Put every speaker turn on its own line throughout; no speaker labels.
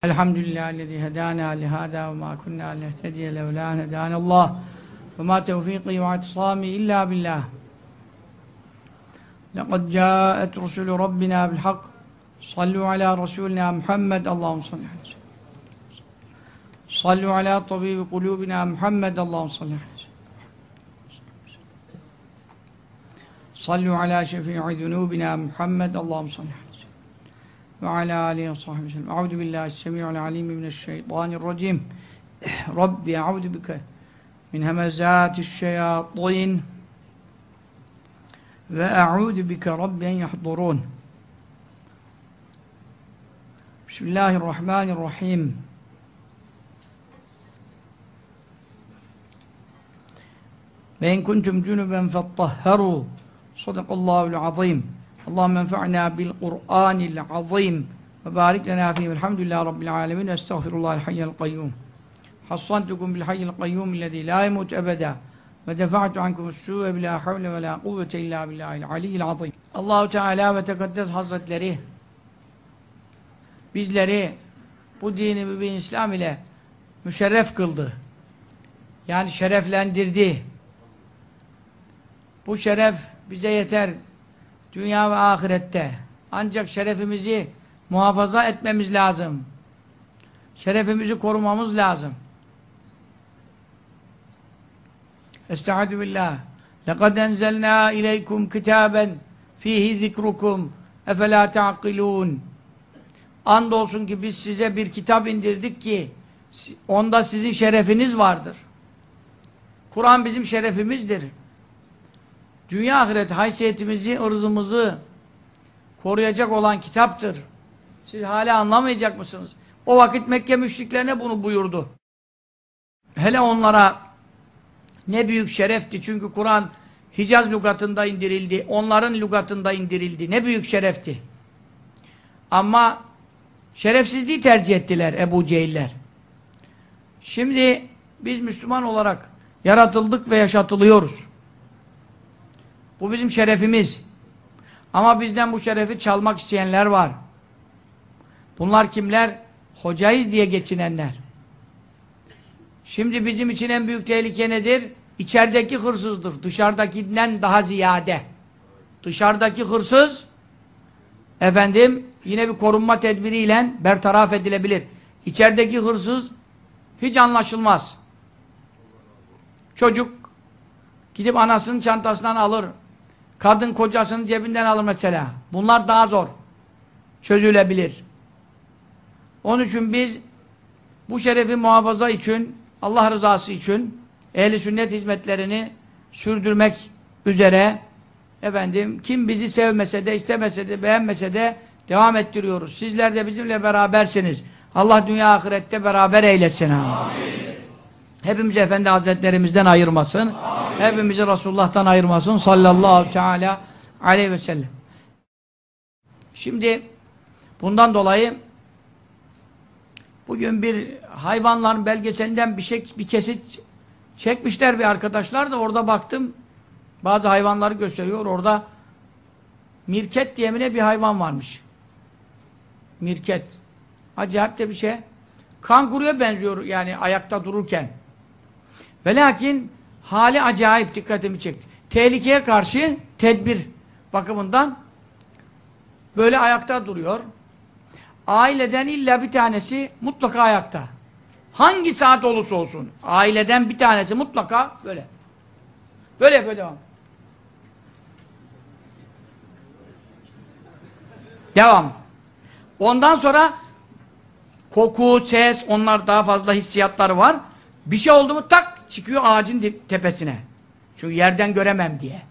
الحمد لله الذي هدانا لهذا وما كنا لنهتدي لولا أن هدانا الله. وما توفيقي واعتصامي إلا بالله. لقد جاءت رسل ربنا بالحق. صلوا على رسولنا محمد. اللهم صل وسلم صلوا على طبيب قلوبنا محمد. اللهم صل وسلم صلوا على شفيع ذنوبنا محمد. اللهم صل وسلم وعلى آله وصحبه وسلم. أعوذ بالله السميع العليم من الشيطان الرجيم. ربي أعوذ بك من همزات الشياطين. وأعوذ بك رب أن يحضرون. بسم الله الرحمن الرحيم. وإن كنتم جنبا فاطهروا. صدق الله العظيم. Allahümme enfa'na bil Kur'anil azim. Ve barik lena fihim elhamdülillahi rabbil alemin. Ve estağfirullahil hayyel kayyum. Hassantukum bil hayyel kayyum illezi la yemut ebeda ve defa'tu ankum su'e bila havle ve la kuvvete illa billahil aliyyil azim Allahu Teala ve Tekaddes Hazretleri bizleri bu dini mübin İslam ile müşerref kıldı. Yani şereflendirdi. Bu şeref bize yeter. dünya ve ahirette. Ancak şerefimizi muhafaza etmemiz lazım. Şerefimizi korumamız lazım. Estaizu billah. لَقَدْ اَنْزَلْنَا اِلَيْكُمْ كِتَابًا ف۪يهِ ذِكْرُكُمْ اَفَلَا تَعْقِلُونَ Andolsun ki biz size bir kitap indirdik ki onda sizin şerefiniz vardır. Kur'an bizim şerefimizdir. Dünya ahiret haysiyetimizi, ırzımızı koruyacak olan kitaptır. Siz hala anlamayacak mısınız? O vakit Mekke müşriklerine bunu buyurdu. Hele onlara ne büyük şerefti. Çünkü Kur'an Hicaz lügatında indirildi. Onların lügatında indirildi. Ne büyük şerefti. Ama şerefsizliği tercih ettiler Ebu Cehiller. Şimdi biz Müslüman olarak yaratıldık ve yaşatılıyoruz. Bu bizim şerefimiz. Ama bizden bu şerefi çalmak isteyenler var. Bunlar kimler? Hocayız diye geçinenler. Şimdi bizim için en büyük tehlike nedir? İçerideki hırsızdır. Dışarıdakinden daha ziyade. Dışarıdaki hırsız efendim yine bir korunma tedbiriyle bertaraf edilebilir. İçerideki hırsız hiç anlaşılmaz. Çocuk gidip anasının çantasından alır. Kadın kocasının cebinden alır mesela. Bunlar daha zor. Çözülebilir. Onun için biz bu şerefi muhafaza için, Allah rızası için ehli sünnet hizmetlerini sürdürmek üzere efendim kim bizi sevmese de istemese de beğenmese de devam ettiriyoruz. Sizler de bizimle berabersiniz. Allah dünya ahirette beraber eylesin. Amin. Hepimizi Efendi Hazretlerimizden ayırmasın. Amin. Hepimizi Resulullah'tan ayırmasın. Sallallahu teala aleyhi ve sellem. Şimdi bundan dolayı bugün bir hayvanların belgeselinden bir şey bir kesit çekmişler bir arkadaşlar da orada baktım. Bazı hayvanları gösteriyor. Orada mirket diyemine bir hayvan varmış. Mirket. Acayip de bir şey. Kanguruya benziyor yani ayakta dururken. Ve lakin hali acayip dikkatimi çekti. Tehlikeye karşı tedbir bakımından böyle ayakta duruyor. Aileden illa bir tanesi mutlaka ayakta. Hangi saat olursa olsun. Aileden bir tanesi mutlaka böyle. Böyle yapıyor devam. Devam. Ondan sonra koku, ses, onlar daha fazla hissiyatları var. Bir şey oldu mu tak çıkıyor ağacın tepesine. Çünkü yerden göremem diye.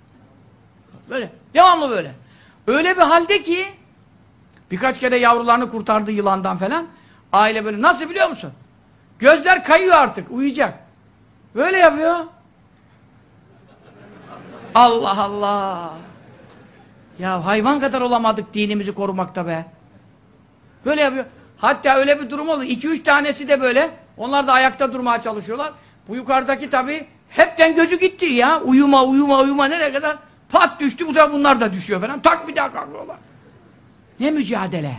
Böyle. Devamlı böyle. Öyle bir halde ki birkaç kere yavrularını kurtardı yılandan falan. Aile böyle. Nasıl biliyor musun? Gözler kayıyor artık. Uyuyacak. Böyle yapıyor. Allah Allah. Ya hayvan kadar olamadık dinimizi korumakta be. Böyle yapıyor. Hatta öyle bir durum oldu. İki üç tanesi de böyle. Onlar da ayakta durmaya çalışıyorlar. Bu yukarıdaki tabi hepten gözü gitti ya. Uyuma uyuma uyuma nereye kadar? Pat düştü bu sefer bunlar da düşüyor falan. Tak bir daha kalkıyorlar. Ne mücadele.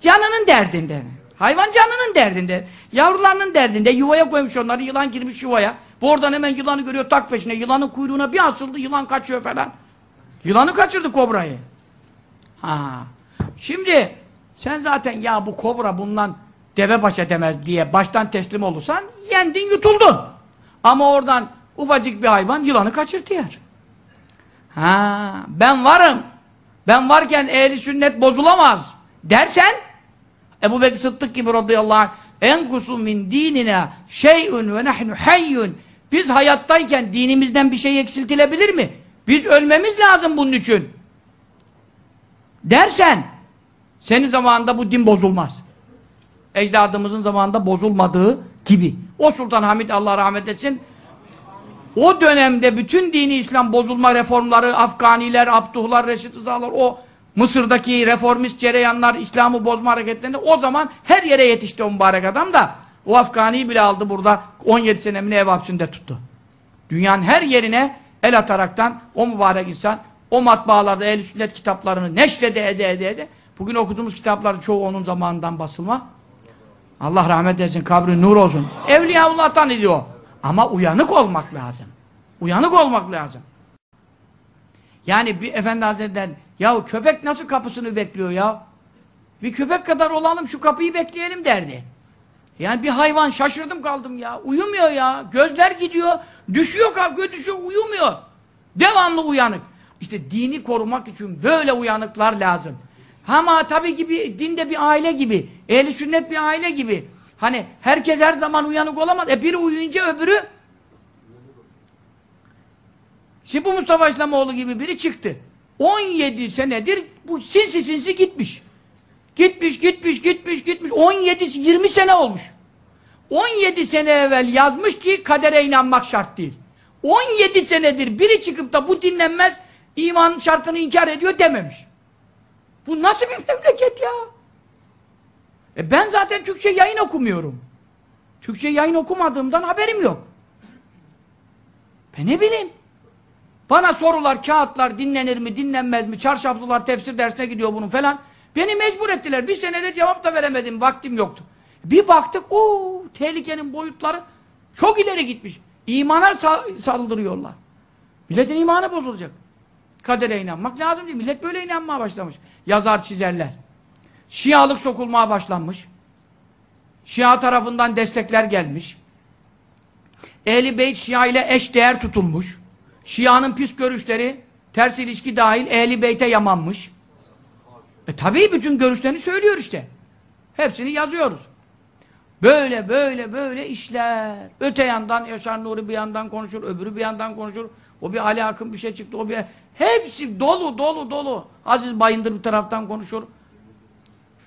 Canının derdinde. Hayvan canının derdinde. Yavrularının derdinde. Yuvaya koymuş onları. Yılan girmiş yuvaya. Bu oradan hemen yılanı görüyor tak peşine. Yılanın kuyruğuna bir asıldı. Yılan kaçıyor falan. Yılanı kaçırdı kobrayı. Ha. Şimdi sen zaten ya bu kobra bundan deve baş edemez diye baştan teslim olursan yendin yutuldun. Ama oradan ufacık bir hayvan yılanı kaçırtı yer. Ha, ben varım. Ben varken ehli sünnet bozulamaz dersen Ebu Bekir Sıddık gibi radıyallahu anh enkusu min dinine şey'ün ve nahnu hayyun biz hayattayken dinimizden bir şey eksiltilebilir mi? Biz ölmemiz lazım bunun için. Dersen senin zamanında bu din bozulmaz. Ecdadımızın zamanında bozulmadığı gibi. O Sultan Hamid Allah rahmet etsin o dönemde bütün dini İslam bozulma reformları, Afganiler, Abduhlar, Reşit Rızalar, o Mısır'daki reformist cereyanlar, İslam'ı bozma hareketlerinde o zaman her yere yetişti o mübarek adam da o Afgani'yi bile aldı burada 17 senemini ev hapsinde tuttu. Dünyanın her yerine el ataraktan o mübarek insan o matbaalarda ehl sünnet kitaplarını neşrede ede ede ede bugün okuduğumuz kitaplar çoğu onun zamanından basılma. Allah rahmet etsin, kabri nur olsun. Evliyaullah'tan ediyor. Ama uyanık olmak lazım. Uyanık olmak lazım. Yani bir efendi hazretleri ya köpek nasıl kapısını bekliyor ya? Bir köpek kadar olalım şu kapıyı bekleyelim derdi. Yani bir hayvan şaşırdım kaldım ya. Uyumuyor ya. Gözler gidiyor. Düşüyor kalkıyor düşüyor uyumuyor. Devamlı uyanık. İşte dini korumak için böyle uyanıklar lazım. Ama tabii gibi dinde bir aile gibi. Ehli sünnet bir aile gibi. Hani herkes her zaman uyanık olamaz. E biri uyuyunca öbürü Şimdi bu Mustafa İslamoğlu gibi biri çıktı. 17 senedir bu sinsi sinsi gitmiş. Gitmiş, gitmiş, gitmiş, gitmiş. 17, 20 sene olmuş. 17 sene evvel yazmış ki kadere inanmak şart değil. 17 senedir biri çıkıp da bu dinlenmez, iman şartını inkar ediyor dememiş. Bu nasıl bir memleket ya? E ben zaten Türkçe yayın okumuyorum. Türkçe yayın okumadığımdan haberim yok. Ben ne bileyim? Bana sorular, kağıtlar dinlenir mi, dinlenmez mi? Çarşaflılar tefsir dersine gidiyor bunun falan. Beni mecbur ettiler. Bir senede cevap da veremedim. Vaktim yoktu. Bir baktık, o tehlikenin boyutları çok ileri gitmiş. İmana saldırıyorlar. Milletin imanı bozulacak. Kadere inanmak lazım değil. Millet böyle inanmaya başlamış. Yazar, çizerler. Şialık sokulmaya başlanmış. Şia tarafından destekler gelmiş. Ehli Beyt Şia ile eş değer tutulmuş. Şia'nın pis görüşleri ters ilişki dahil Ehli Beyt'e yamanmış. E tabii bütün görüşlerini söylüyor işte. Hepsini yazıyoruz. Böyle böyle böyle işler. Öte yandan Yaşar Nuri bir yandan konuşur, öbürü bir yandan konuşur. O bir Ali Akın bir şey çıktı, o bir... Hepsi dolu dolu dolu. Aziz Bayındır bir taraftan konuşur.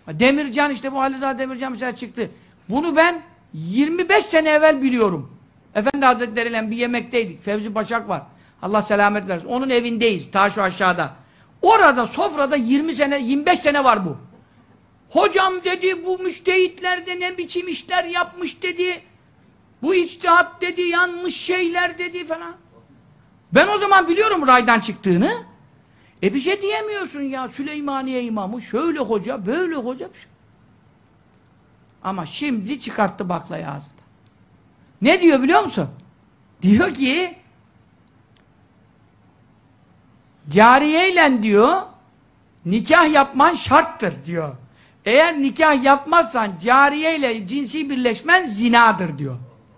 Demircan işte bu Halil Demircan mesela çıktı. Bunu ben 25 sene evvel biliyorum. Efendi Hazretleri ile bir yemekteydik. Fevzi Başak var. Allah selamet versin. Onun evindeyiz. Ta şu aşağıda. Orada sofrada 20 sene, 25 sene var bu. Hocam dedi bu müştehitler de ne biçim işler yapmış dedi. Bu içtihat dedi yanlış şeyler dedi falan. Ben o zaman biliyorum raydan çıktığını. E bir şey diyemiyorsun ya Süleymaniye imamı şöyle hoca böyle hoca. Ama şimdi çıkarttı baklayı ağzında. Ne diyor biliyor musun? Diyor ki cariyeyle diyor nikah yapman şarttır diyor. Eğer nikah yapmazsan cariyeyle cinsi birleşmen zinadır diyor.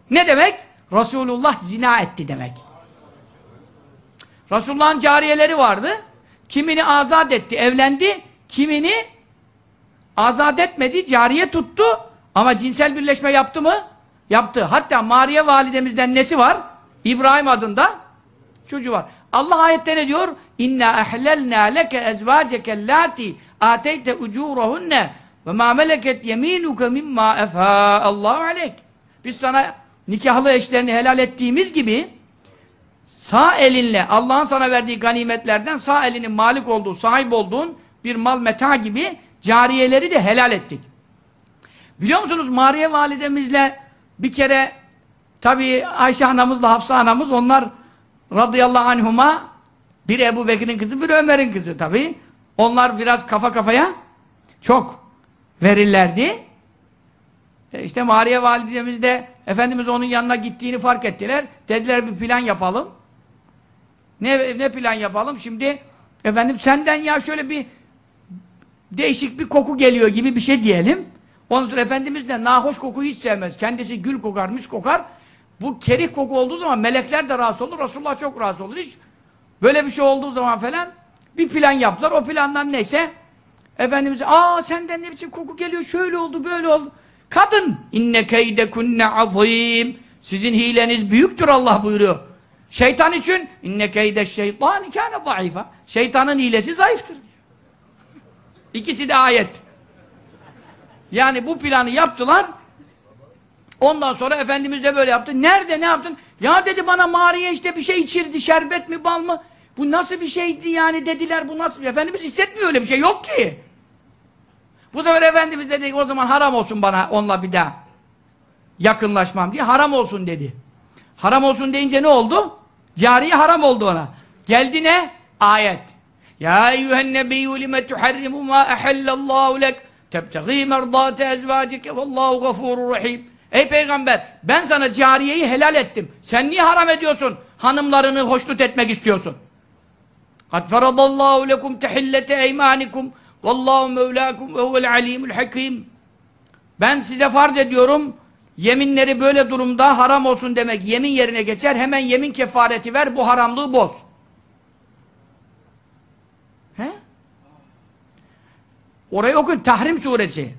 Ne demek? Resulullah zina etti demek. Resulullah'ın cariyeleri vardı. Kimini azat etti, evlendi. Kimini azat etmedi, cariye tuttu. Ama cinsel birleşme yaptı mı? Yaptı. Hatta Mariye validemizden nesi var? İbrahim adında çocuğu var. Allah ayette ne diyor? İnna ehlelna leke ezvaceke lati ateyte ucurahunne ve ma meleket yeminuke mimma efa Allahu aleyk. Biz sana nikahlı eşlerini helal ettiğimiz gibi sağ elinle Allah'ın sana verdiği ganimetlerden sağ elinin malik olduğu, sahip olduğun bir mal meta gibi cariyeleri de helal ettik. Biliyor musunuz Mariye validemizle bir kere tabi Ayşe anamızla Hafsa anamız onlar radıyallahu anhuma bir Ebu Bekir'in kızı bir Ömer'in kızı tabi. Onlar biraz kafa kafaya çok verirlerdi. E işte Mariye validemiz de Efendimiz onun yanına gittiğini fark ettiler. Dediler bir plan yapalım. Ne, ne plan yapalım? Şimdi efendim senden ya şöyle bir değişik bir koku geliyor gibi bir şey diyelim. Ondan sonra Efendimiz de nahoş kokuyu hiç sevmez. Kendisi gül kokar, mis kokar. Bu kerih koku olduğu zaman melekler de rahatsız olur. Resulullah çok rahatsız olur. Hiç böyle bir şey olduğu zaman falan bir plan yaptılar. O plandan neyse Efendimiz aa senden ne biçim koku geliyor şöyle oldu böyle oldu. Kadın inne keyde kunne azim sizin hileniz büyüktür Allah buyuruyor. Şeytan için inne keyde şeytan kâne zayıfa. Şeytanın hilesi zayıftır diyor. İkisi de ayet. Yani bu planı yaptılar. Ondan sonra Efendimiz de böyle yaptı. Nerede ne yaptın? Ya dedi bana mağaraya işte bir şey içirdi. Şerbet mi bal mı? Bu nasıl bir şeydi yani dediler. Bu nasıl? Efendimiz hissetmiyor öyle bir şey yok ki. Bu sefer Efendimiz dedi o zaman haram olsun bana onunla bir daha yakınlaşmam diye haram olsun dedi. Haram olsun deyince ne oldu? Cariye haram oldu ona. Geldi ne? Ayet. Ya eyyühen nebiyyü lime tuharrimu ma ehellallahu lek tebtegî merdâte ezvâcike vallahu gafurur rahim. Ey peygamber ben sana cariyeyi helal ettim. Sen niye haram ediyorsun? Hanımlarını hoşnut etmek istiyorsun. Kad feradallahu lekum tehillete eymanikum vallahu mevlâkum ve huvel alimul hakim. Ben size farz ediyorum yeminleri böyle durumda haram olsun demek yemin yerine geçer hemen yemin kefareti ver bu haramlığı boz. He? Orayı okun Tahrim suresi.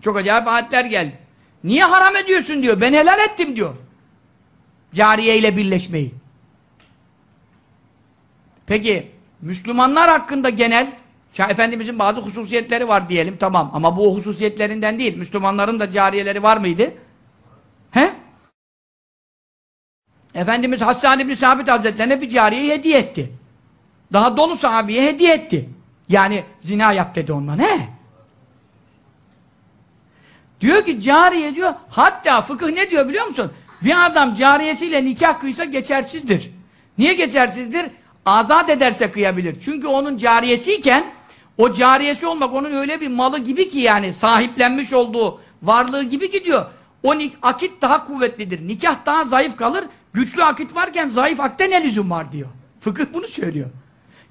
Çok acayip ayetler geldi. Niye haram ediyorsun diyor. Ben helal ettim diyor. Cariye ile birleşmeyi. Peki Müslümanlar hakkında genel ya Efendimizin bazı hususiyetleri var diyelim tamam ama bu hususiyetlerinden değil. Müslümanların da cariyeleri var mıydı? He? Efendimiz Hassan İbni Sabit Hazretlerine bir cariye hediye etti. Daha dolu sahabeye hediye etti. Yani zina yap dedi ondan. He? Diyor ki cariye diyor hatta fıkıh ne diyor biliyor musun? Bir adam cariyesiyle nikah kıysa geçersizdir. Niye geçersizdir? Azat ederse kıyabilir. Çünkü onun cariyesiyken o cariyesi olmak onun öyle bir malı gibi ki yani sahiplenmiş olduğu varlığı gibi ki diyor. O akit daha kuvvetlidir. Nikah daha zayıf kalır. Güçlü akit varken zayıf akte ne lüzum var diyor. Fıkıh bunu söylüyor.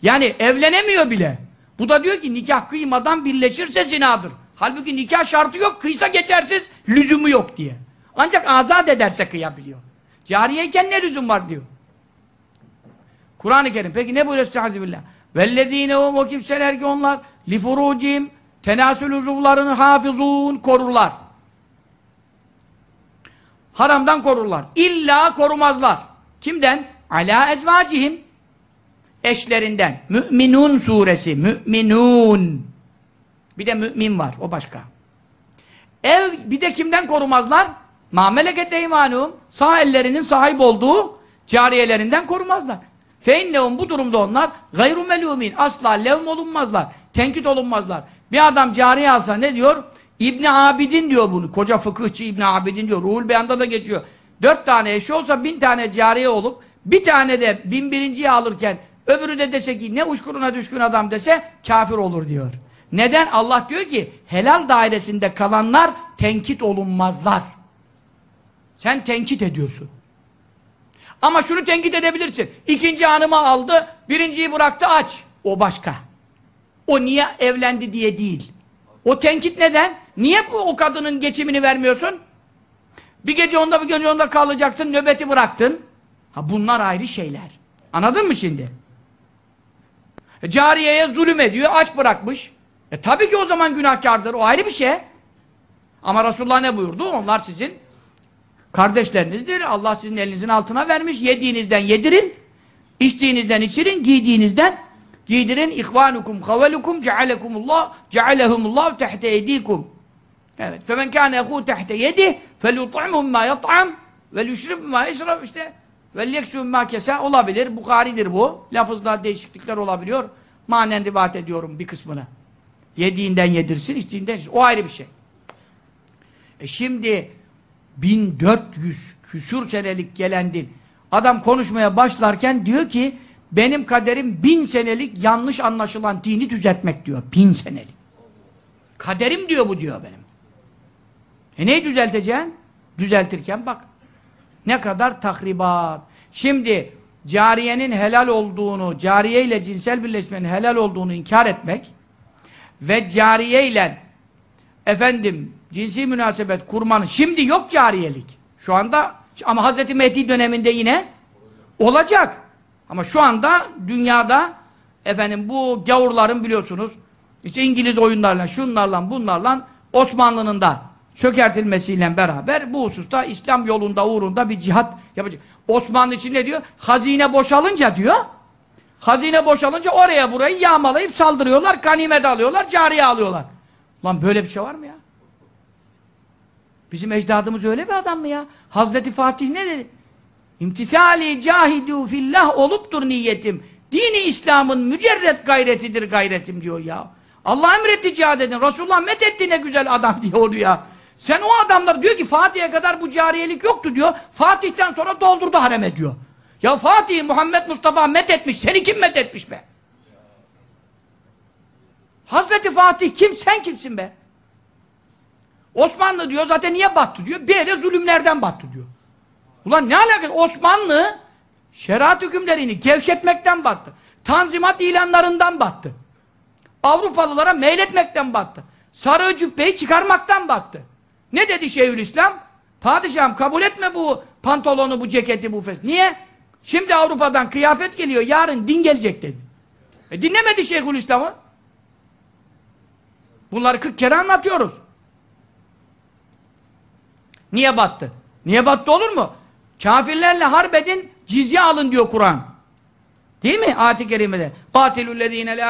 Yani evlenemiyor bile. Bu da diyor ki nikah kıymadan birleşirse zinadır. Halbuki nikah şartı yok. Kıysa geçersiz lüzumu yok diye. Ancak azat ederse kıyabiliyor. Cariyeyken ne lüzum var diyor. Kur'an-ı Kerim. Peki ne buyuruyor Estaizu billah? Vellezîne o kimseler ki onlar lifurucim tenasül uzuvlarını hafizun korurlar. Haramdan korurlar. İlla korumazlar. Kimden? Ala ezvacihim eşlerinden. Mü'minun suresi. Mü'minun. Bir de mümin var. O başka. Ev bir de kimden korumazlar? Ma meleket eymanum. Sağ ellerinin sahip olduğu cariyelerinden korumazlar. Feinnehum bu durumda onlar gayru melumin. Asla levm olunmazlar. Tenkit olunmazlar. Bir adam cariye alsa ne diyor? İbni Abidin diyor bunu. Koca fıkıhçı İbni Abidin diyor. Ruhul Beyan'da da geçiyor. Dört tane eşi olsa bin tane cariye olup bir tane de bin birinciyi alırken öbürü de dese ki ne uçkuruna düşkün adam dese kafir olur diyor. Neden? Allah diyor ki helal dairesinde kalanlar tenkit olunmazlar. Sen tenkit ediyorsun. Ama şunu tenkit edebilirsin. İkinci hanımı aldı, birinciyi bıraktı aç. O başka. O niye evlendi diye değil. O tenkit neden? Niye bu o kadının geçimini vermiyorsun? Bir gece onda bir gece onda kalacaksın, nöbeti bıraktın. Ha bunlar ayrı şeyler. Anladın mı şimdi? E, cariyeye zulüm ediyor, aç bırakmış. E tabii ki o zaman günahkardır. O ayrı bir şey. Ama Resulullah ne buyurdu? Onlar sizin kardeşlerinizdir. Allah sizin elinizin altına vermiş. Yediğinizden yedirin, içtiğinizden içirin, giydiğinizden giydirin. İhvanukum havelukum cealekumullah cealehumullah tehte eydikum. Evet. Femen kâne ehû tehte yedi felut'imhum mâ yat'am ve yüşrib mâ yşrab işte ve yeksûm mâ kese olabilir. Bukhari'dir bu. Lafızda değişiklikler olabiliyor. Manen rivayet ediyorum bir kısmını. Yediğinden yedirsin, içtiğinden içsin. O ayrı bir şey. E şimdi 1400 küsur senelik gelen din. Adam konuşmaya başlarken diyor ki benim kaderim bin senelik yanlış anlaşılan dini düzeltmek diyor. Bin senelik. Kaderim diyor bu diyor benim. E neyi düzelteceksin? Düzeltirken bak. Ne kadar tahribat. Şimdi cariyenin helal olduğunu, cariye ile cinsel birleşmenin helal olduğunu inkar etmek ve cariye ile efendim cinsi münasebet kurmanın şimdi yok cariyelik. Şu anda ama Hazreti Mehdi döneminde yine olacak. Ama şu anda dünyada efendim bu gavurların biliyorsunuz işte İngiliz oyunlarla, şunlarla, bunlarla Osmanlı'nın da çökertilmesiyle beraber bu hususta İslam yolunda, uğrunda bir cihat yapacak. Osmanlı için ne diyor? Hazine boşalınca diyor. Hazine boşalınca oraya burayı yağmalayıp saldırıyorlar, ganimet alıyorlar, cariye alıyorlar. Lan böyle bir şey var mı ya? Bizim ecdadımız öyle bir adam mı ya? Hazreti Fatih ne dedi? İmtisali cahidu fillah oluptur niyetim. Dini İslam'ın mücerret gayretidir gayretim diyor ya. Allah emretti cihad edin. Resulullah methetti ne güzel adam diyor onu ya. Sen o adamlar diyor ki Fatih'e kadar bu cariyelik yoktu diyor. Fatih'ten sonra doldurdu hareme diyor. Ya Fatih Muhammed Mustafa methetmiş. Seni kim methetmiş be? Hazreti Fatih kim? Sen kimsin be? Osmanlı diyor zaten niye battı diyor. Yere zulümlerden battı diyor. Ulan ne alakası? Osmanlı şeriat hükümlerini gevşetmekten battı. Tanzimat ilanlarından battı. Avrupalılara meyletmekten battı. Sarı cübbeyi çıkarmaktan battı. Ne dedi Şeyhülislam? Padişahım kabul etme bu pantolonu, bu ceketi, bu fes. Niye? Şimdi Avrupa'dan kıyafet geliyor, yarın din gelecek dedi. E dinlemedi Şeyhülislam'ı. Bunları 40 kere anlatıyoruz. Niye battı? Niye battı olur mu? Kafirlerle harbedin, cizye alın diyor Kur'an. Değil mi? Ayet-i kerimede.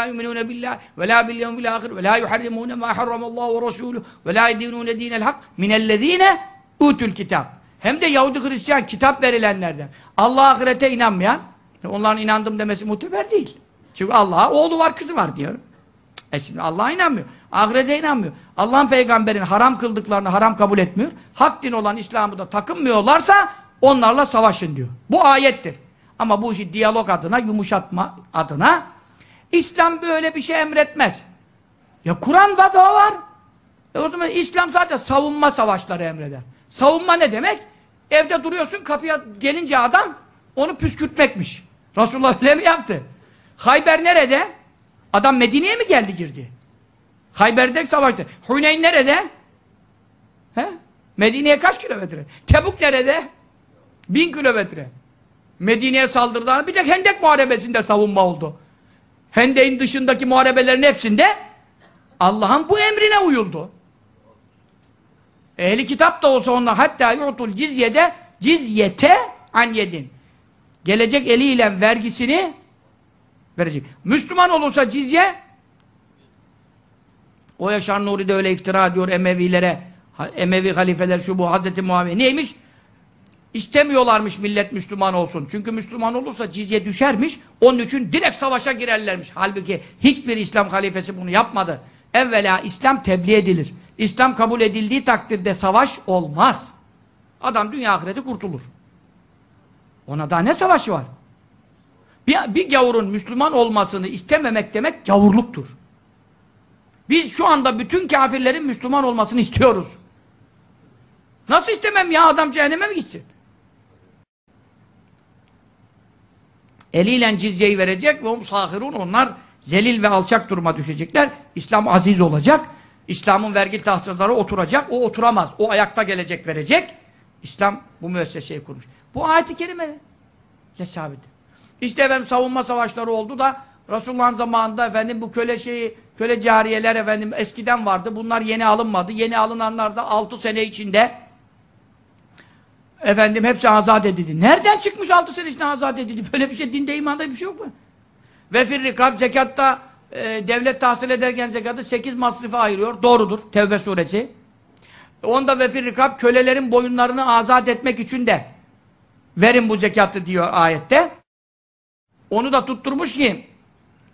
Yu'minune billah ve la bil yevmil ahir ve la yuharrimune ma harramallahu ve resuluhu ve la yedinune dinel hak minellezine utul kitap. Hem de Yahudi Hristiyan kitap verilenlerden. Allah ahirete inanmayan, onların inandım demesi muteber değil. Çünkü Allah'a oğlu var, kızı var diyor. E şimdi Allah'a inanmıyor. Ahirete inanmıyor. Allah'ın peygamberin haram kıldıklarını haram kabul etmiyor. Hak din olan İslam'ı da takınmıyorlarsa onlarla savaşın diyor. Bu ayettir. Ama bu işi diyalog adına, yumuşatma adına İslam böyle bir şey emretmez. Ya Kur'an'da da var. E o zaman İslam zaten savunma savaşları emreder. Savunma ne demek? Evde duruyorsun kapıya gelince adam onu püskürtmekmiş. Resulullah öyle mi yaptı? Hayber nerede? Adam Medine'ye mi geldi girdi? Hayber'de savaştı. Huneyn nerede? He? Medine'ye kaç kilometre? Tebuk nerede? Bin kilometre. Medine'ye saldırdılar. Bir tek Hendek Muharebesi'nde savunma oldu. Hendek'in dışındaki muharebelerin hepsinde Allah'ın bu emrine uyuldu. Ehli kitap da olsa onlar hatta yu'tul cizyede cizyete an yedin. Gelecek eliyle vergisini verecek. Müslüman olursa cizye o Yaşar Nuri de öyle iftira ediyor Emevilere Emevi halifeler şu bu Hazreti Muaviye neymiş? İstemiyorlarmış millet Müslüman olsun. Çünkü Müslüman olursa cizye düşermiş. Onun için direkt savaşa girerlermiş. Halbuki hiçbir İslam halifesi bunu yapmadı. Evvela İslam tebliğ edilir. İslam kabul edildiği takdirde savaş olmaz. Adam dünya ahireti kurtulur. Ona daha ne savaşı var? Bir, bir gavurun Müslüman olmasını istememek demek gavurluktur. Biz şu anda bütün kafirlerin Müslüman olmasını istiyoruz. Nasıl istemem ya adam cehenneme mi gitsin? Eliyle cizyeyi verecek ve sahirun onlar zelil ve alçak duruma düşecekler. İslam aziz olacak. İslam'ın vergi tahtları oturacak. O oturamaz. O ayakta gelecek verecek. İslam bu müesseseyi kurmuş. Bu ayet-i kerime sabit. İşte efendim savunma savaşları oldu da Resulullah'ın zamanında efendim bu köle şeyi, köle cariyeler efendim eskiden vardı. Bunlar yeni alınmadı. Yeni alınanlar da 6 sene içinde efendim hepsi azat edildi. Nereden çıkmış 6 sene içinde azat edildi? Böyle bir şey dinde imanda bir şey yok mu? Ve firrikab zekatta e, devlet tahsil ederken zekatı 8 masrifı ayırıyor. Doğrudur. Tevbe suresi. Onda ve firrikab kölelerin boyunlarını azat etmek için de verin bu zekatı diyor ayette. Onu da tutturmuş ki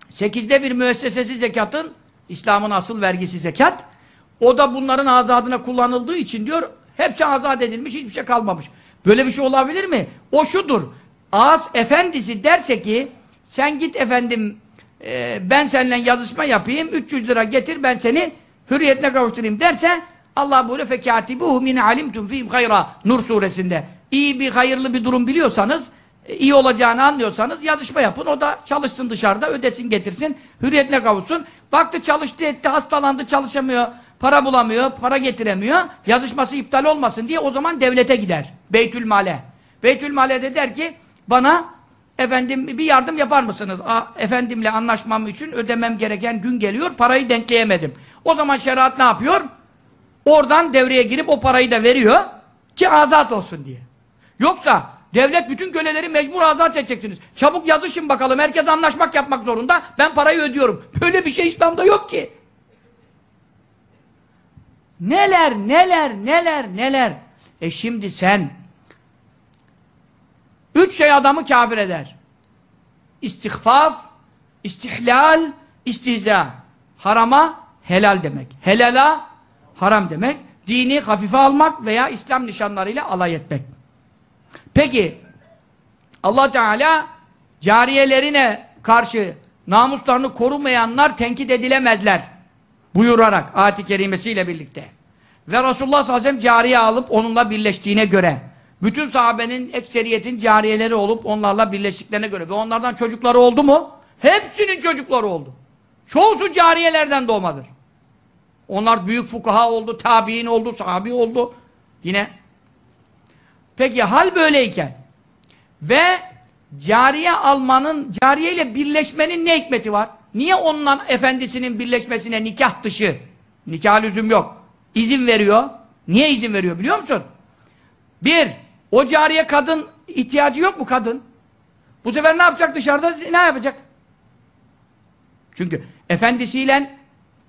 sekizde bir müessesesi zekatın İslam'ın asıl vergisi zekat. O da bunların azadına kullanıldığı için diyor hepsi azat edilmiş hiçbir şey kalmamış. Böyle bir şey olabilir mi? O şudur. Ağız efendisi derse ki sen git efendim e, ben seninle yazışma yapayım 300 lira getir ben seni hürriyetine kavuşturayım derse Allah böyle fekatibuhu min alimtum fihim hayra Nur suresinde. İyi bir hayırlı bir durum biliyorsanız iyi olacağını anlıyorsanız yazışma yapın. O da çalışsın dışarıda, ödesin getirsin, hürriyetine kavuşsun. Baktı çalıştı etti, hastalandı, çalışamıyor, para bulamıyor, para getiremiyor. Yazışması iptal olmasın diye o zaman devlete gider. Beytül Male. Beytül Male de der ki bana efendim bir yardım yapar mısınız? A, efendimle anlaşmam için ödemem gereken gün geliyor, parayı denkleyemedim. O zaman şeriat ne yapıyor? Oradan devreye girip o parayı da veriyor ki azat olsun diye. Yoksa devlet bütün köleleri mecbur azat edeceksiniz. Çabuk yazışın bakalım. Herkes anlaşmak yapmak zorunda. Ben parayı ödüyorum. Böyle bir şey İslam'da yok ki. Neler, neler, neler, neler. E şimdi sen üç şey adamı kafir eder. İstihfaf, istihlal, istihza. Harama helal demek. Helala haram demek. Dini hafife almak veya İslam nişanlarıyla alay etmek. Peki Allah Teala cariyelerine karşı namuslarını korumayanlar tenkit edilemezler. Buyurarak ayet-i kerimesiyle birlikte. Ve Resulullah sallallahu aleyhi ve sellem cariye alıp onunla birleştiğine göre bütün sahabenin ekseriyetin cariyeleri olup onlarla birleştiklerine göre ve onlardan çocukları oldu mu? Hepsinin çocukları oldu. Çoğusu cariyelerden doğmadır. Onlar büyük fukaha oldu, tabi'in oldu, sahabi oldu. Yine. Peki hal böyleyken ve cariye almanın, cariye ile birleşmenin ne hikmeti var? Niye onunla efendisinin birleşmesine nikah dışı, nikah lüzum yok, izin veriyor? Niye izin veriyor biliyor musun? Bir, o cariye kadın ihtiyacı yok mu kadın? Bu sefer ne yapacak dışarıda? Ne yapacak? Çünkü efendisiyle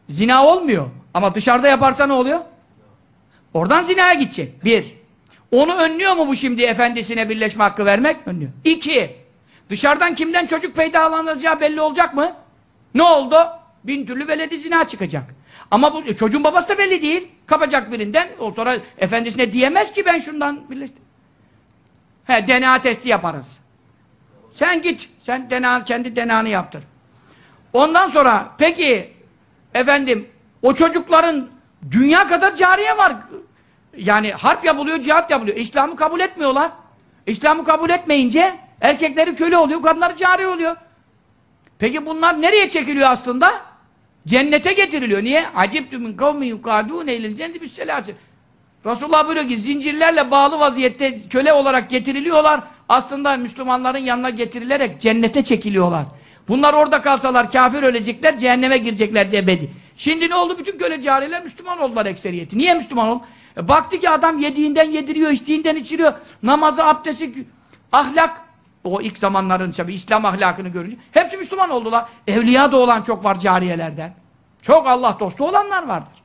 zina olmuyor. Ama dışarıda yaparsa ne oluyor? Oradan zinaya gidecek. Bir. Onu önlüyor mu bu şimdi efendisine birleşme hakkı vermek? Önlüyor. İki. Dışarıdan kimden çocuk peydalanacağı belli olacak mı? Ne oldu? Bin türlü veledi zina çıkacak. Ama bu çocuğun babası da belli değil. Kapacak birinden. O sonra efendisine diyemez ki ben şundan birleştim. He DNA testi yaparız. Sen git. Sen DNA, kendi DNA'nı yaptır. Ondan sonra peki efendim o çocukların dünya kadar cariye var. Yani harp yapılıyor, cihat yapılıyor. İslam'ı kabul etmiyorlar. İslam'ı kabul etmeyince erkekleri köle oluyor, kadınları cariye oluyor. Peki bunlar nereye çekiliyor aslında? Cennete getiriliyor. Niye? Acibtü min kavmi yukadûne eylil cenneti bis selâsil. Resulullah buyuruyor ki zincirlerle bağlı vaziyette köle olarak getiriliyorlar. Aslında Müslümanların yanına getirilerek cennete çekiliyorlar. Bunlar orada kalsalar kafir ölecekler, cehenneme girecekler diye ebedi. Şimdi ne oldu? Bütün köle cariyeler Müslüman oldular ekseriyeti. Niye Müslüman oldu? E baktı ki adam yediğinden yediriyor, içtiğinden içiriyor. Namazı, abdesti, ahlak. O ilk zamanların tabi İslam ahlakını görünce. Hepsi Müslüman oldular. Evliya da olan çok var cariyelerden. Çok Allah dostu olanlar vardır.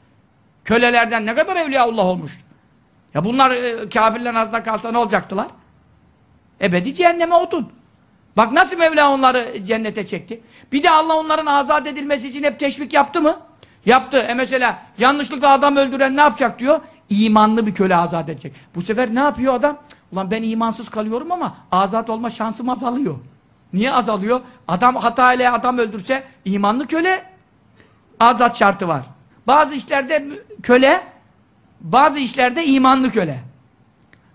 Kölelerden ne kadar evliyaullah olmuştur. Ya bunlar e, kafirlerin ağzında kalsa ne olacaktılar? Ebedi cehenneme odun. Bak nasıl Mevla onları cennete çekti. Bir de Allah onların azat edilmesi için hep teşvik yaptı mı? Yaptı. E mesela yanlışlıkla adam öldüren ne yapacak diyor? İmanlı bir köle azat edecek. Bu sefer ne yapıyor adam? Ulan ben imansız kalıyorum ama azat olma şansım azalıyor. Niye azalıyor? Adam hata ile adam öldürse imanlı köle azat şartı var. Bazı işlerde köle, bazı işlerde imanlı köle.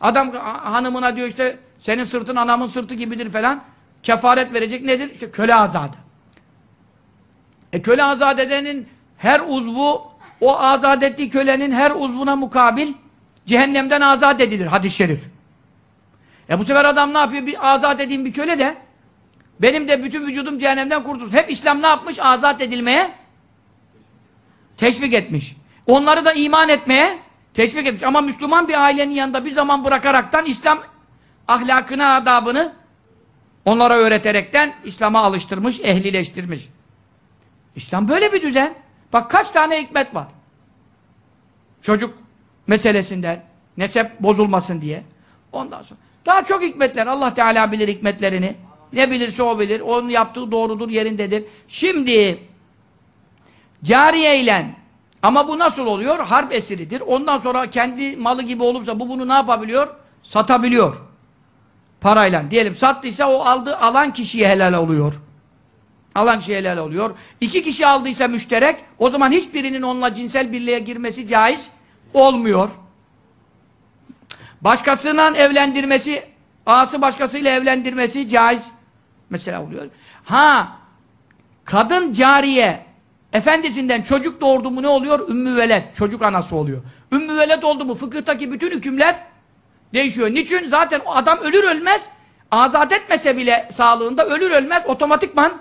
Adam hanımına diyor işte senin sırtın anamın sırtı gibidir falan. Kefaret verecek nedir? İşte köle azadı. E köle azat edenin her uzvu o azat ettiği kölenin her uzvuna mukabil cehennemden azat edilir hadis-i şerif. E bu sefer adam ne yapıyor? Bir azat edeyim bir köle de benim de bütün vücudum cehennemden kurtulsun. Hep İslam ne yapmış? Azat edilmeye teşvik etmiş. Onları da iman etmeye teşvik etmiş. Ama Müslüman bir ailenin yanında bir zaman bırakaraktan İslam ahlakını, adabını onlara öğreterekten İslam'a alıştırmış, ehlileştirmiş. İslam böyle bir düzen. Bak kaç tane hikmet var. Çocuk meselesinden nesep bozulmasın diye. Ondan sonra daha çok hikmetler. Allah Teala bilir hikmetlerini. Ne bilirse o bilir. Onun yaptığı doğrudur, yerindedir. Şimdi cariye ile ama bu nasıl oluyor? Harp esiridir. Ondan sonra kendi malı gibi olursa bu bunu ne yapabiliyor? Satabiliyor. Parayla. Diyelim sattıysa o aldığı alan kişiye helal oluyor. Alan kişiye helal oluyor. İki kişi aldıysa müşterek o zaman hiçbirinin onunla cinsel birliğe girmesi caiz olmuyor. Başkasından evlendirmesi, ağası başkasıyla evlendirmesi caiz mesela oluyor. Ha, kadın cariye efendisinden çocuk doğurdu mu ne oluyor? Ümmü velet, çocuk anası oluyor. Ümmü velet oldu mu fıkıhtaki bütün hükümler değişiyor. Niçin? Zaten adam ölür ölmez, azat etmese bile sağlığında ölür ölmez otomatikman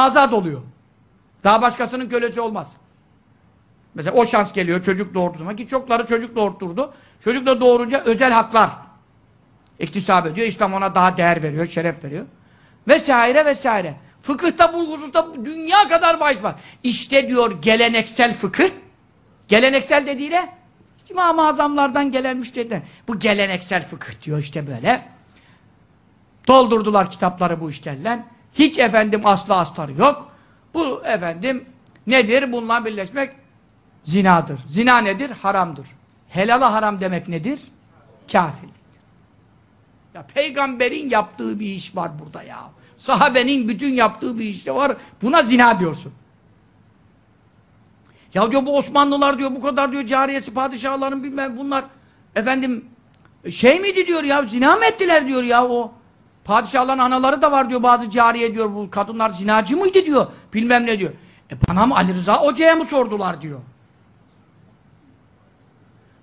azat oluyor. Daha başkasının kölesi olmaz. Mesela o şans geliyor çocuk doğurduğu zaman ki çokları çocuk doğurturdu. Çocuk da doğurunca özel haklar iktisap ediyor. İslam ona daha değer veriyor, şeref veriyor. Vesaire vesaire. Fıkıhta bu hususta dünya kadar bahis var. İşte diyor geleneksel fıkıh. Geleneksel dediğiyle İmam-ı Azamlardan gelenmiş dediler. Bu geleneksel fıkıh diyor işte böyle. Doldurdular kitapları bu işlerle. Hiç efendim aslı astarı yok. Bu efendim nedir? Bununla birleşmek zinadır. Zina nedir? Haramdır. Helala haram demek nedir? Kafirliktir. Ya peygamberin yaptığı bir iş var burada ya. Sahabenin bütün yaptığı bir iş de var. Buna zina diyorsun. Ya diyor bu Osmanlılar diyor bu kadar diyor cariyesi padişahların bilmem bunlar efendim şey miydi diyor ya zina mı ettiler diyor ya o padişahların anaları da var diyor bazı cariye diyor bu kadınlar zinacı mıydı diyor bilmem ne diyor. E bana mı Ali Rıza Hoca'ya mı sordular diyor.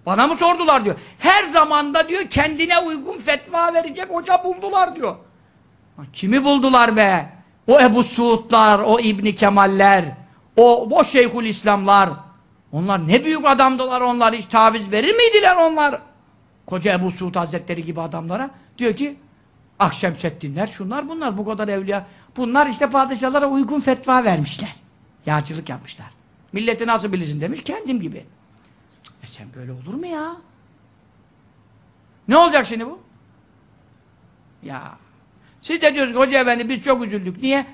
Bana mı sordular diyor. Her zamanda diyor kendine uygun fetva verecek hoca buldular diyor. Kimi buldular be? O Ebu Suudlar, o İbni Kemaller, o, o Şeyhül İslamlar. Onlar ne büyük adamdılar onlar. Hiç taviz verir miydiler onlar? Koca Ebu Suud Hazretleri gibi adamlara. Diyor ki Akşemseddinler, şunlar bunlar. Bu kadar evliya. Bunlar işte padişahlara uygun fetva vermişler. Yağcılık yapmışlar. Milleti nasıl bilirsin demiş. Kendim gibi. E sen böyle olur mu ya? Ne olacak şimdi bu? Ya. Siz de diyorsunuz hoca efendi biz çok üzüldük. Niye?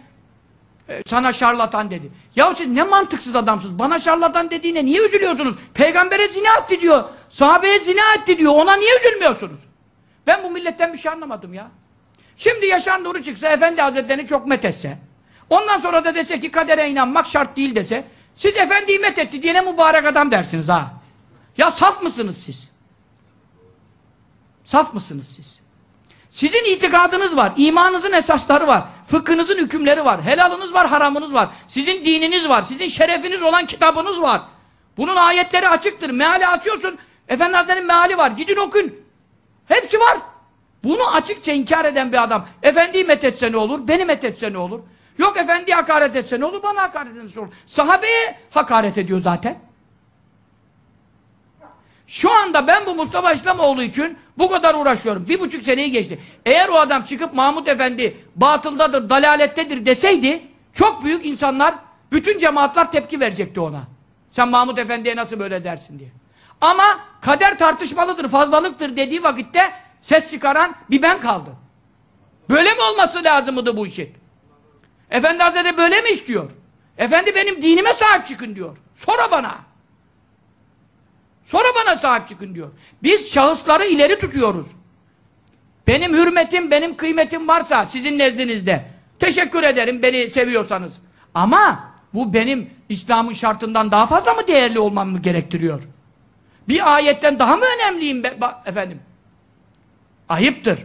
Ee, sana şarlatan dedi. Ya siz ne mantıksız adamsınız. Bana şarlatan dediğine niye üzülüyorsunuz? Peygambere zina etti diyor. Sahabeye zina etti diyor. Ona niye üzülmüyorsunuz? Ben bu milletten bir şey anlamadım ya. Şimdi Yaşar Nuri çıksa Efendi Hazretleri'ni çok methetse. Ondan sonra da dese ki kadere inanmak şart değil dese. Siz Efendi'yi methetti diye ne mübarek adam dersiniz ha. Ya saf mısınız siz? Saf mısınız siz? Sizin itikadınız var, imanınızın esasları var, fıkhınızın hükümleri var, helalınız var, haramınız var, sizin dininiz var, sizin şerefiniz olan kitabınız var. Bunun ayetleri açıktır. Meali açıyorsun, Efendi meali var, gidin okun. Hepsi var. Bunu açıkça inkar eden bir adam, efendiyi methetse ne olur, beni methetse ne olur? Yok efendiye hakaret etse ne olur, bana hakaret etse olur. Sahabeye hakaret ediyor zaten. Şu anda ben bu Mustafa İslamoğlu için bu kadar uğraşıyorum. Bir buçuk seneyi geçti. Eğer o adam çıkıp Mahmut Efendi batıldadır, dalalettedir deseydi çok büyük insanlar, bütün cemaatler tepki verecekti ona. Sen Mahmut Efendi'ye nasıl böyle dersin diye. Ama kader tartışmalıdır, fazlalıktır dediği vakitte ses çıkaran bir ben kaldım. Böyle mi olması lazımdı bu işin? Efendi Hazretleri böyle mi istiyor? Efendi benim dinime sahip çıkın diyor. Sonra bana. Sonra bana sahip çıkın diyor. Biz şahısları ileri tutuyoruz. Benim hürmetim, benim kıymetim varsa sizin nezdinizde teşekkür ederim beni seviyorsanız. Ama bu benim İslam'ın şartından daha fazla mı değerli olmamı gerektiriyor? Bir ayetten daha mı önemliyim be, efendim? Ayıptır.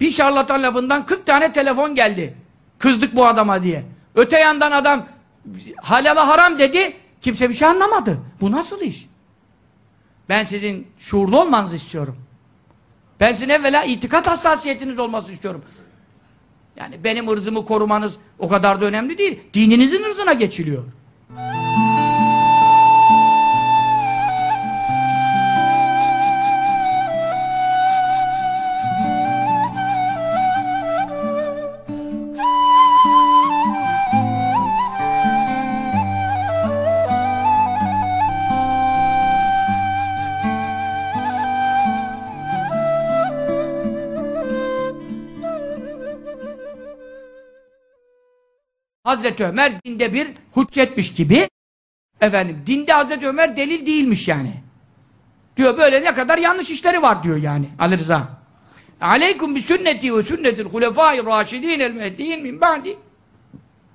Bir şarlatan lafından 40 tane telefon geldi. Kızdık bu adama diye. Öte yandan adam halala haram dedi. Kimse bir şey anlamadı. Bu nasıl iş? Ben sizin şuurlu olmanızı istiyorum. Ben sizin evvela itikat hassasiyetiniz olması istiyorum. Yani benim ırzımı korumanız o kadar da önemli değil. Dininizin ırzına geçiliyor. Hazreti Ömer dinde bir hüccetmiş gibi efendim dinde Hazreti Ömer delil değilmiş yani. Diyor böyle ne kadar yanlış işleri var diyor yani Ali Rıza. Aleykum bi sünneti ve sünnetil hulefâi râşidîn el mehdiyin min ba'di.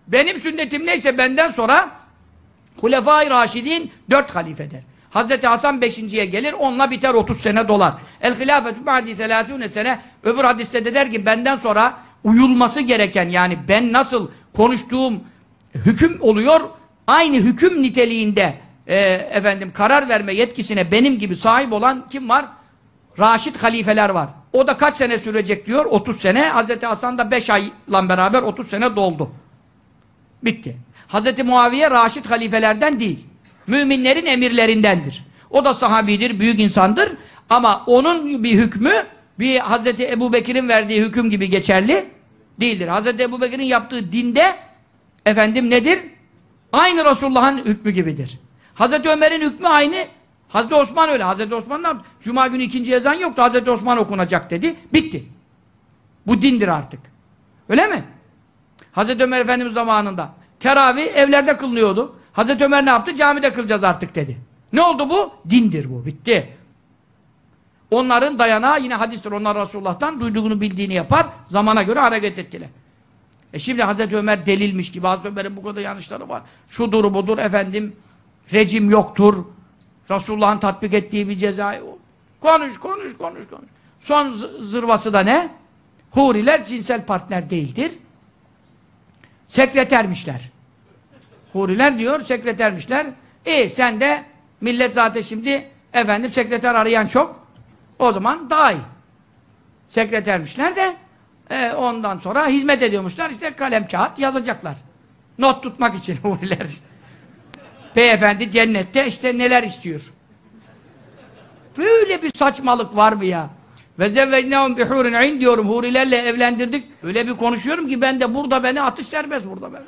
Benim sünnetim neyse benden sonra Hulefâi Raşidin dört halifeder. Hazreti Hasan beşinciye gelir, onunla biter 30 sene dolar. El hilafetü ba'di selâsûne sene. Öbür hadiste de der ki benden sonra uyulması gereken yani ben nasıl konuştuğum hüküm oluyor, aynı hüküm niteliğinde e, efendim karar verme yetkisine benim gibi sahip olan kim var? Raşid halifeler var. O da kaç sene sürecek diyor? 30 sene. Hazreti Hasan da 5 ayla beraber 30 sene doldu. Bitti. Hazreti Muaviye Raşid halifelerden değil. Müminlerin emirlerindendir. O da sahabidir, büyük insandır. Ama onun bir hükmü bir Hazreti Ebu Bekir'in verdiği hüküm gibi geçerli değildir. Hazreti Ebu Bekir'in yaptığı dinde efendim nedir? Aynı Resulullah'ın hükmü gibidir. Hazreti Ömer'in hükmü aynı. Hazreti Osman öyle. Hazreti Osman ne yaptı? Cuma günü ikinci ezan yoktu. Hazreti Osman okunacak dedi. Bitti. Bu dindir artık. Öyle mi? Hazreti Ömer Efendimiz zamanında teravih evlerde kılınıyordu. Hazreti Ömer ne yaptı? Camide kılacağız artık dedi. Ne oldu bu? Dindir bu. Bitti. Onların dayanağı yine hadistir. Onlar Resulullah'tan duyduğunu bildiğini yapar. Zamana göre hareket ettiler. E şimdi Hazreti Ömer delilmiş gibi. Hazreti Ömer'in bu kadar yanlışları var. Şudur budur efendim. Rejim yoktur. Resulullah'ın tatbik ettiği bir ceza. Konuş, konuş, konuş, konuş. Son zırvası da ne? Huriler cinsel partner değildir. Sekretermişler. Huriler diyor, sekretermişler. E sen de millet zaten şimdi efendim sekreter arayan çok. O zaman daha iyi. Sekretermişler de e, ondan sonra hizmet ediyormuşlar. işte kalem kağıt yazacaklar. Not tutmak için huriler. Beyefendi cennette işte neler istiyor. Böyle bir saçmalık var mı ya? Ve zevvecnehum bihurin in diyorum. Hurilerle evlendirdik. Öyle bir konuşuyorum ki ben de burada beni atış serbest burada ben.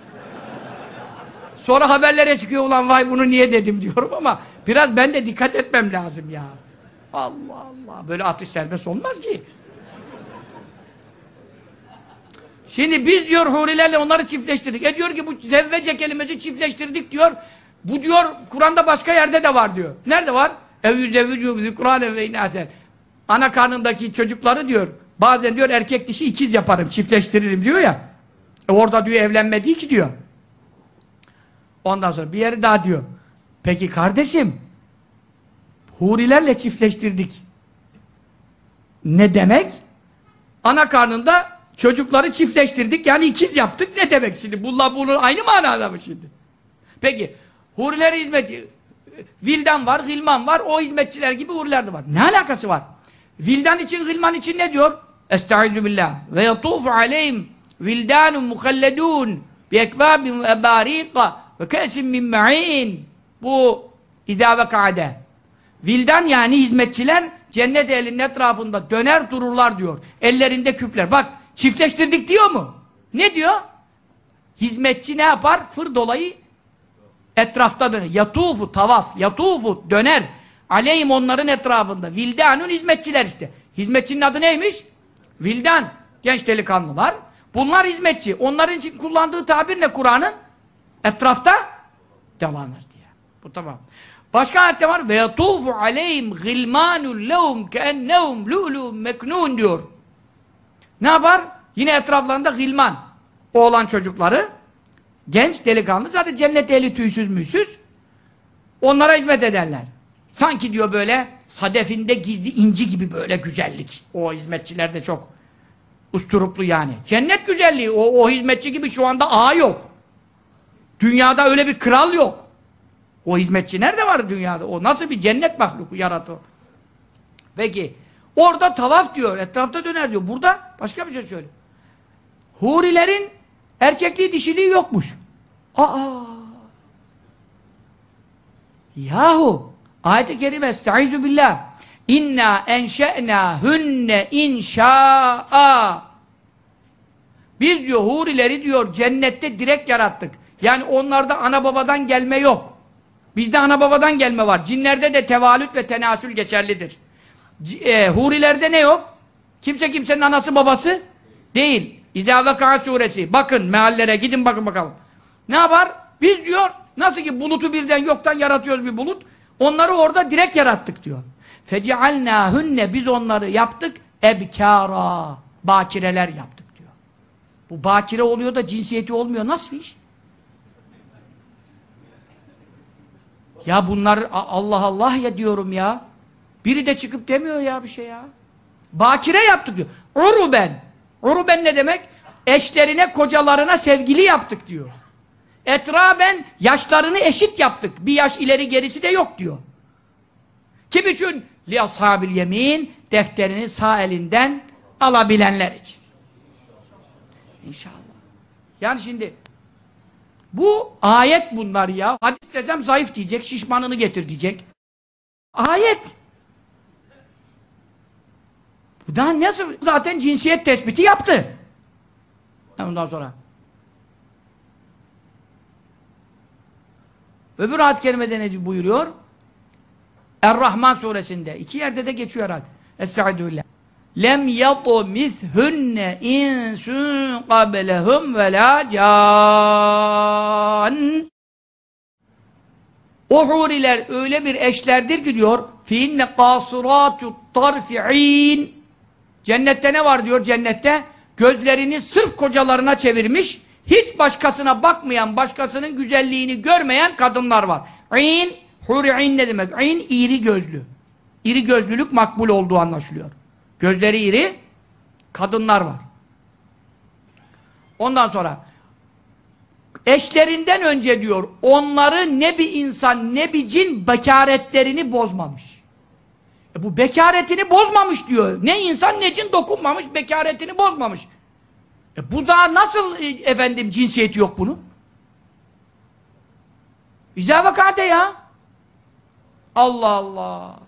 Sonra haberlere çıkıyor ulan vay bunu niye dedim diyorum ama biraz ben de dikkat etmem lazım ya. Allah Allah. Böyle atış serbest olmaz ki. Şimdi biz diyor hurilerle onları çiftleştirdik. E diyor ki bu zevvece kelimesi çiftleştirdik diyor. Bu diyor Kur'an'da başka yerde de var diyor. Nerede var? Ev yüzevvücû bizi Kur'an ve inâsen. Ana karnındaki çocukları diyor. Bazen diyor erkek dişi ikiz yaparım, çiftleştiririm diyor ya. E orada diyor evlenmedi ki diyor. Ondan sonra bir yeri daha diyor. Peki kardeşim hurilerle çiftleştirdik. Ne demek? Ana karnında çocukları çiftleştirdik yani ikiz yaptık. Ne demek şimdi? Bunlar bunun aynı manada mı şimdi? Peki huriler hizmeti Vildan var, Gilman var. O hizmetçiler gibi huriler de var. Ne alakası var? Vildan için, Gilman için ne diyor? Estaizu billah. Ve yatufu aleyhim vildanun muhalledun bi ekvabin ve ebariqa ve kesin min ma'in. Bu idâ ve. Vildan yani hizmetçiler cennet elinin etrafında döner dururlar diyor. Ellerinde küpler. Bak çiftleştirdik diyor mu? Ne diyor? Hizmetçi ne yapar? Fır dolayı etrafta döner. Yatufu tavaf, yatufu döner. Aleyhim onların etrafında. Vildanun hizmetçiler işte. Hizmetçinin adı neymiş? Vildan. Genç delikanlılar. Bunlar hizmetçi. Onların için kullandığı tabir ne Kur'an'ın? Etrafta dolanır diye. Bu tamam. Başka ayette var. Ve yatufu aleyhim gilmanun lehum keennehum lu'lu'un meknun diyor. Ne yapar? Yine etraflarında gilman. Oğlan çocukları. Genç delikanlı. Zaten cennet ehli tüysüz müysüz. Onlara hizmet ederler. Sanki diyor böyle sadefinde gizli inci gibi böyle güzellik. O hizmetçiler de çok usturuplu yani. Cennet güzelliği. O, o hizmetçi gibi şu anda ağa yok. Dünyada öyle bir kral yok. O hizmetçi nerede var dünyada? O nasıl bir cennet mahluku yaratı? Peki. Orada tavaf diyor. Etrafta döner diyor. Burada başka bir şey söylüyor. Hurilerin erkekliği dişiliği yokmuş. Aa! Yahu! Ayet-i kerime estaizu billah. İnna enşe'na hünne inşa'a. Biz diyor hurileri diyor cennette direkt yarattık. Yani onlarda ana babadan gelme yok. Bizde ana babadan gelme var. Cinlerde de tevalüt ve tenasül geçerlidir. C e, hurilerde ne yok? Kimse kimsenin anası babası değil. İzâ suresi. Bakın meallere gidin bakın bakalım. Ne yapar? Biz diyor nasıl ki bulutu birden yoktan yaratıyoruz bir bulut. Onları orada direkt yarattık diyor. Fecialnâhünne biz onları yaptık ebkâra. Bakireler yaptık diyor. Bu bakire oluyor da cinsiyeti olmuyor. Nasıl iş? Ya bunlar Allah Allah ya diyorum ya. Biri de çıkıp demiyor ya bir şey ya. Bakire yaptık diyor. Uruben. Uruben ne demek? Eşlerine, kocalarına sevgili yaptık diyor. Etraben yaşlarını eşit yaptık. Bir yaş ileri gerisi de yok diyor. Kim için? Li ashabil yemin defterini sağ elinden alabilenler için. İnşallah. Yani şimdi bu ayet bunlar ya. Hadis desem zayıf diyecek, şişmanını getir diyecek. Ayet. Daha nasıl zaten cinsiyet tespiti yaptı. Ondan sonra. Öbür ayet-i kerimede ne buyuruyor? Er-Rahman suresinde. iki yerde de geçiyor herhalde. Estaizu Lem yatumithunne insun qablehum ve la can. O huriler öyle bir eşlerdir ki diyor fiinne kasiratu tarfi'in Cennette ne var diyor cennette? Gözlerini sırf kocalarına çevirmiş, hiç başkasına bakmayan, başkasının güzelliğini görmeyen kadınlar var. İn, huri'in ne demek? İn, iri gözlü. İri gözlülük makbul olduğu anlaşılıyor. Gözleri iri, kadınlar var. Ondan sonra eşlerinden önce diyor onları ne bir insan ne bir cin bekaretlerini bozmamış. E bu bekaretini bozmamış diyor. Ne insan ne cin dokunmamış bekaretini bozmamış. E bu da nasıl e, efendim cinsiyeti yok bunun? İzâ vakate ya. Allah Allah.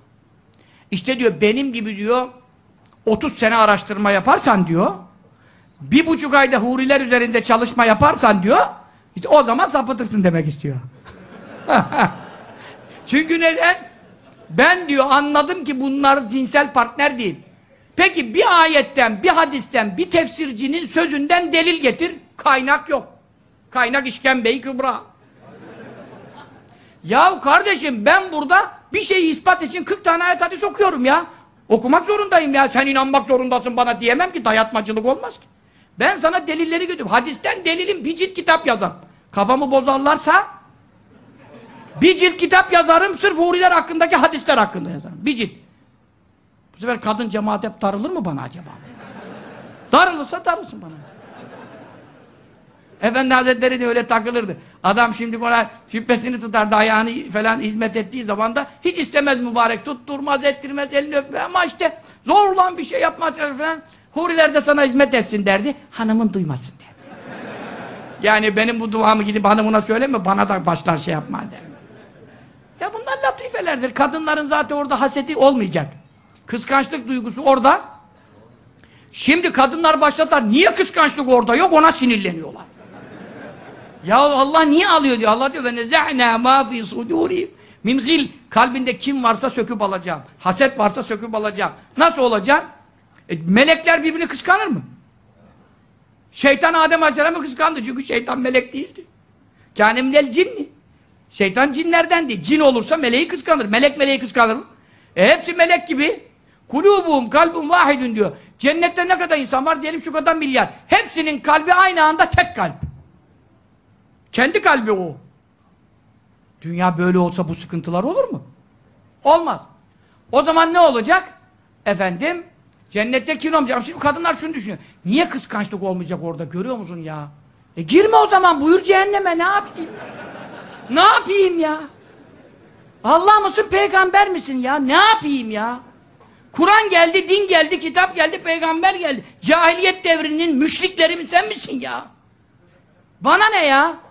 İşte diyor benim gibi diyor 30 sene araştırma yaparsan diyor bir buçuk ayda huriler üzerinde çalışma yaparsan diyor işte o zaman sapıtırsın demek istiyor. Çünkü neden? Ben diyor anladım ki bunlar cinsel partner değil. Peki bir ayetten, bir hadisten, bir tefsircinin sözünden delil getir. Kaynak yok. Kaynak işkembe-i kübra. Ya kardeşim ben burada bir şeyi ispat için 40 tane ayet hadis okuyorum ya. Okumak zorundayım ya. Sen inanmak zorundasın bana diyemem ki dayatmacılık olmaz ki. Ben sana delilleri götürüyorum. Hadisten delilin bir cilt kitap yazan. Kafamı bozarlarsa bir cilt kitap yazarım sırf huriler hakkındaki hadisler hakkında yazarım. Bir cilt. Bu sefer kadın cemaat hep darılır mı bana acaba? Darılırsa darılsın bana. Efendi Hazretleri de öyle takılırdı. Adam şimdi bana şüphesini tutardı ayağını falan hizmet ettiği zaman da hiç istemez mübarek tutturmaz ettirmez elini öpmez ama işte zorlan bir şey yapmaz falan. Huriler de sana hizmet etsin derdi. Hanımın duymasın derdi. yani benim bu duamı gidip hanımına söyleme bana da başlar şey yapma der. Ya bunlar latifelerdir. Kadınların zaten orada haseti olmayacak. Kıskançlık duygusu orada. Şimdi kadınlar başlatlar. Niye kıskançlık orada yok? Ona sinirleniyorlar. Ya Allah niye alıyor diyor. Allah diyor ve neza'na ma fi sudurihim min gil. Kalbinde kim varsa söküp alacağım. Haset varsa söküp alacağım. Nasıl olacak? E, melekler birbirini kıskanır mı? Şeytan Adem Aleyhisselam'ı kıskandı. Çünkü şeytan melek değildi. Kânemlel cinni. Şeytan cinlerdendi. Cin olursa meleği kıskanır. Melek meleği kıskanır mı? E hepsi melek gibi. Kulubum kalbum vahidun diyor. Cennette ne kadar insan var? Diyelim şu kadar milyar. Hepsinin kalbi aynı anda tek kalp. Kendi kalbi o. Dünya böyle olsa bu sıkıntılar olur mu? Olmaz. O zaman ne olacak? Efendim, cennette kim olmayacak? Şimdi kadınlar şunu düşünüyor. Niye kıskançlık olmayacak orada? Görüyor musun ya? E girme o zaman, buyur cehenneme, ne yapayım? ne yapayım ya? Allah mısın, peygamber misin ya? Ne yapayım ya? Kur'an geldi, din geldi, kitap geldi, peygamber geldi. Cahiliyet devrinin müşrikleri sen misin ya? Bana ne ya?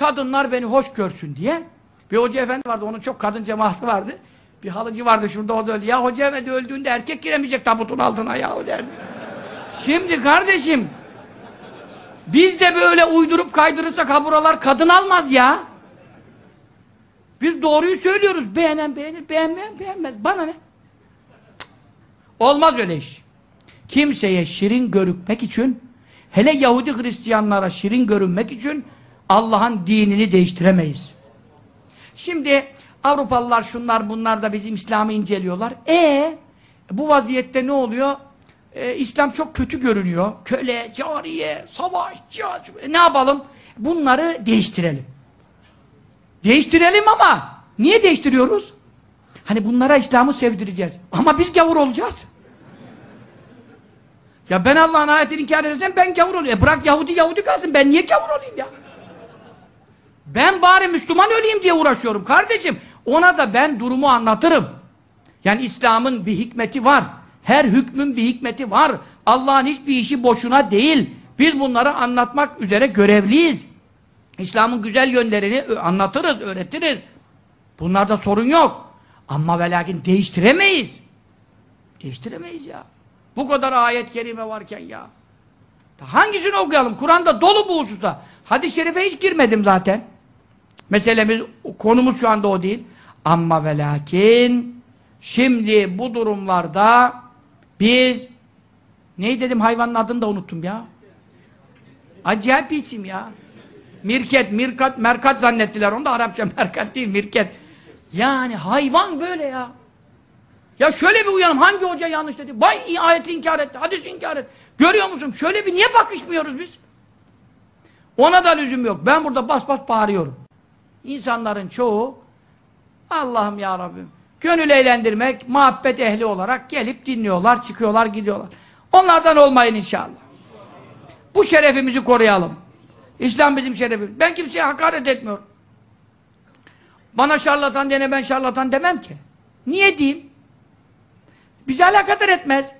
Kadınlar beni hoş görsün diye. Bir hoca efendi vardı, onun çok kadın cemaati vardı. Bir halıcı vardı şurada, o da öldü. Ya hoca efendi öldüğünde erkek giremeyecek tabutun altına ya o derdi. Şimdi kardeşim, biz de böyle uydurup kaydırırsak ha buralar kadın almaz ya. Biz doğruyu söylüyoruz. Beğenen beğenir, beğenmeyen beğenmez. Bana ne? Olmaz öyle iş. Kimseye şirin görükmek için, hele Yahudi Hristiyanlara şirin görünmek için Allah'ın dinini değiştiremeyiz. Şimdi Avrupalılar şunlar bunlar da bizim İslam'ı inceliyorlar. E bu vaziyette ne oluyor? Ee, İslam çok kötü görünüyor. Köle, cariye, savaş, cihaz. E, ne yapalım? Bunları değiştirelim. Değiştirelim ama niye değiştiriyoruz? Hani bunlara İslam'ı sevdireceğiz. Ama biz gavur olacağız. Ya ben Allah'ın ayetini inkar edersem ben gavur olayım. E bırak Yahudi Yahudi kalsın. Ben niye gavur olayım ya? Ben bari Müslüman öleyim diye uğraşıyorum kardeşim. Ona da ben durumu anlatırım. Yani İslam'ın bir hikmeti var. Her hükmün bir hikmeti var. Allah'ın hiçbir işi boşuna değil. Biz bunları anlatmak üzere görevliyiz. İslam'ın güzel yönlerini anlatırız, öğretiriz. Bunlarda sorun yok. Ama ve lakin değiştiremeyiz. Değiştiremeyiz ya. Bu kadar ayet-i kerime varken ya. Hangisini okuyalım? Kur'an'da dolu bu hususta. Hadis-i şerife hiç girmedim zaten. Meselemiz, konumuz şu anda o değil. Ama ve lakin şimdi bu durumlarda biz neyi dedim hayvanın adını da unuttum ya. Acayip bir isim ya. Mirket, mirkat, merkat zannettiler. Onu da Arapça merkat değil, mirket. Yani hayvan böyle ya. Ya şöyle bir uyanım. Hangi hoca yanlış dedi? Vay ayeti inkar etti, hadis inkar etti. Görüyor musun? Şöyle bir niye bakışmıyoruz biz? Ona da lüzum yok. Ben burada bas bas bağırıyorum. İnsanların çoğu Allah'ım ya Rabbim gönül eğlendirmek, muhabbet ehli olarak gelip dinliyorlar, çıkıyorlar, gidiyorlar. Onlardan olmayın inşallah. Bu şerefimizi koruyalım. İslam bizim şerefimiz. Ben kimseye hakaret etmiyorum. Bana şarlatan dene ben şarlatan demem ki. Niye diyeyim? Bize alakadar etmez.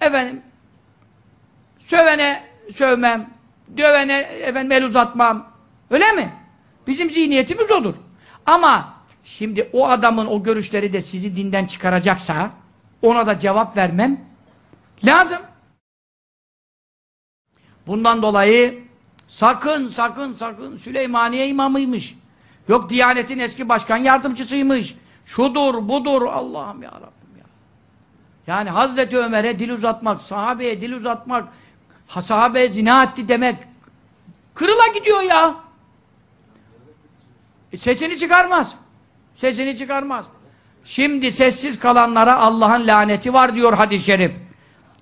Efendim sövene sövmem, dövene efendim el uzatmam. Öyle mi? Bizim zihniyetimiz odur. Ama şimdi o adamın o görüşleri de sizi dinden çıkaracaksa ona da cevap vermem lazım. Bundan dolayı sakın sakın sakın Süleymaniye imamıymış. Yok Diyanet'in eski başkan yardımcısıymış. Şudur budur Allah'ım ya Rabbim ya. Yani Hazreti Ömer'e dil uzatmak, sahabeye dil uzatmak, sahabeye zina etti demek kırıla gidiyor ya. E sesini çıkarmaz. Sesini çıkarmaz. Şimdi sessiz kalanlara Allah'ın laneti var diyor hadis-i şerif.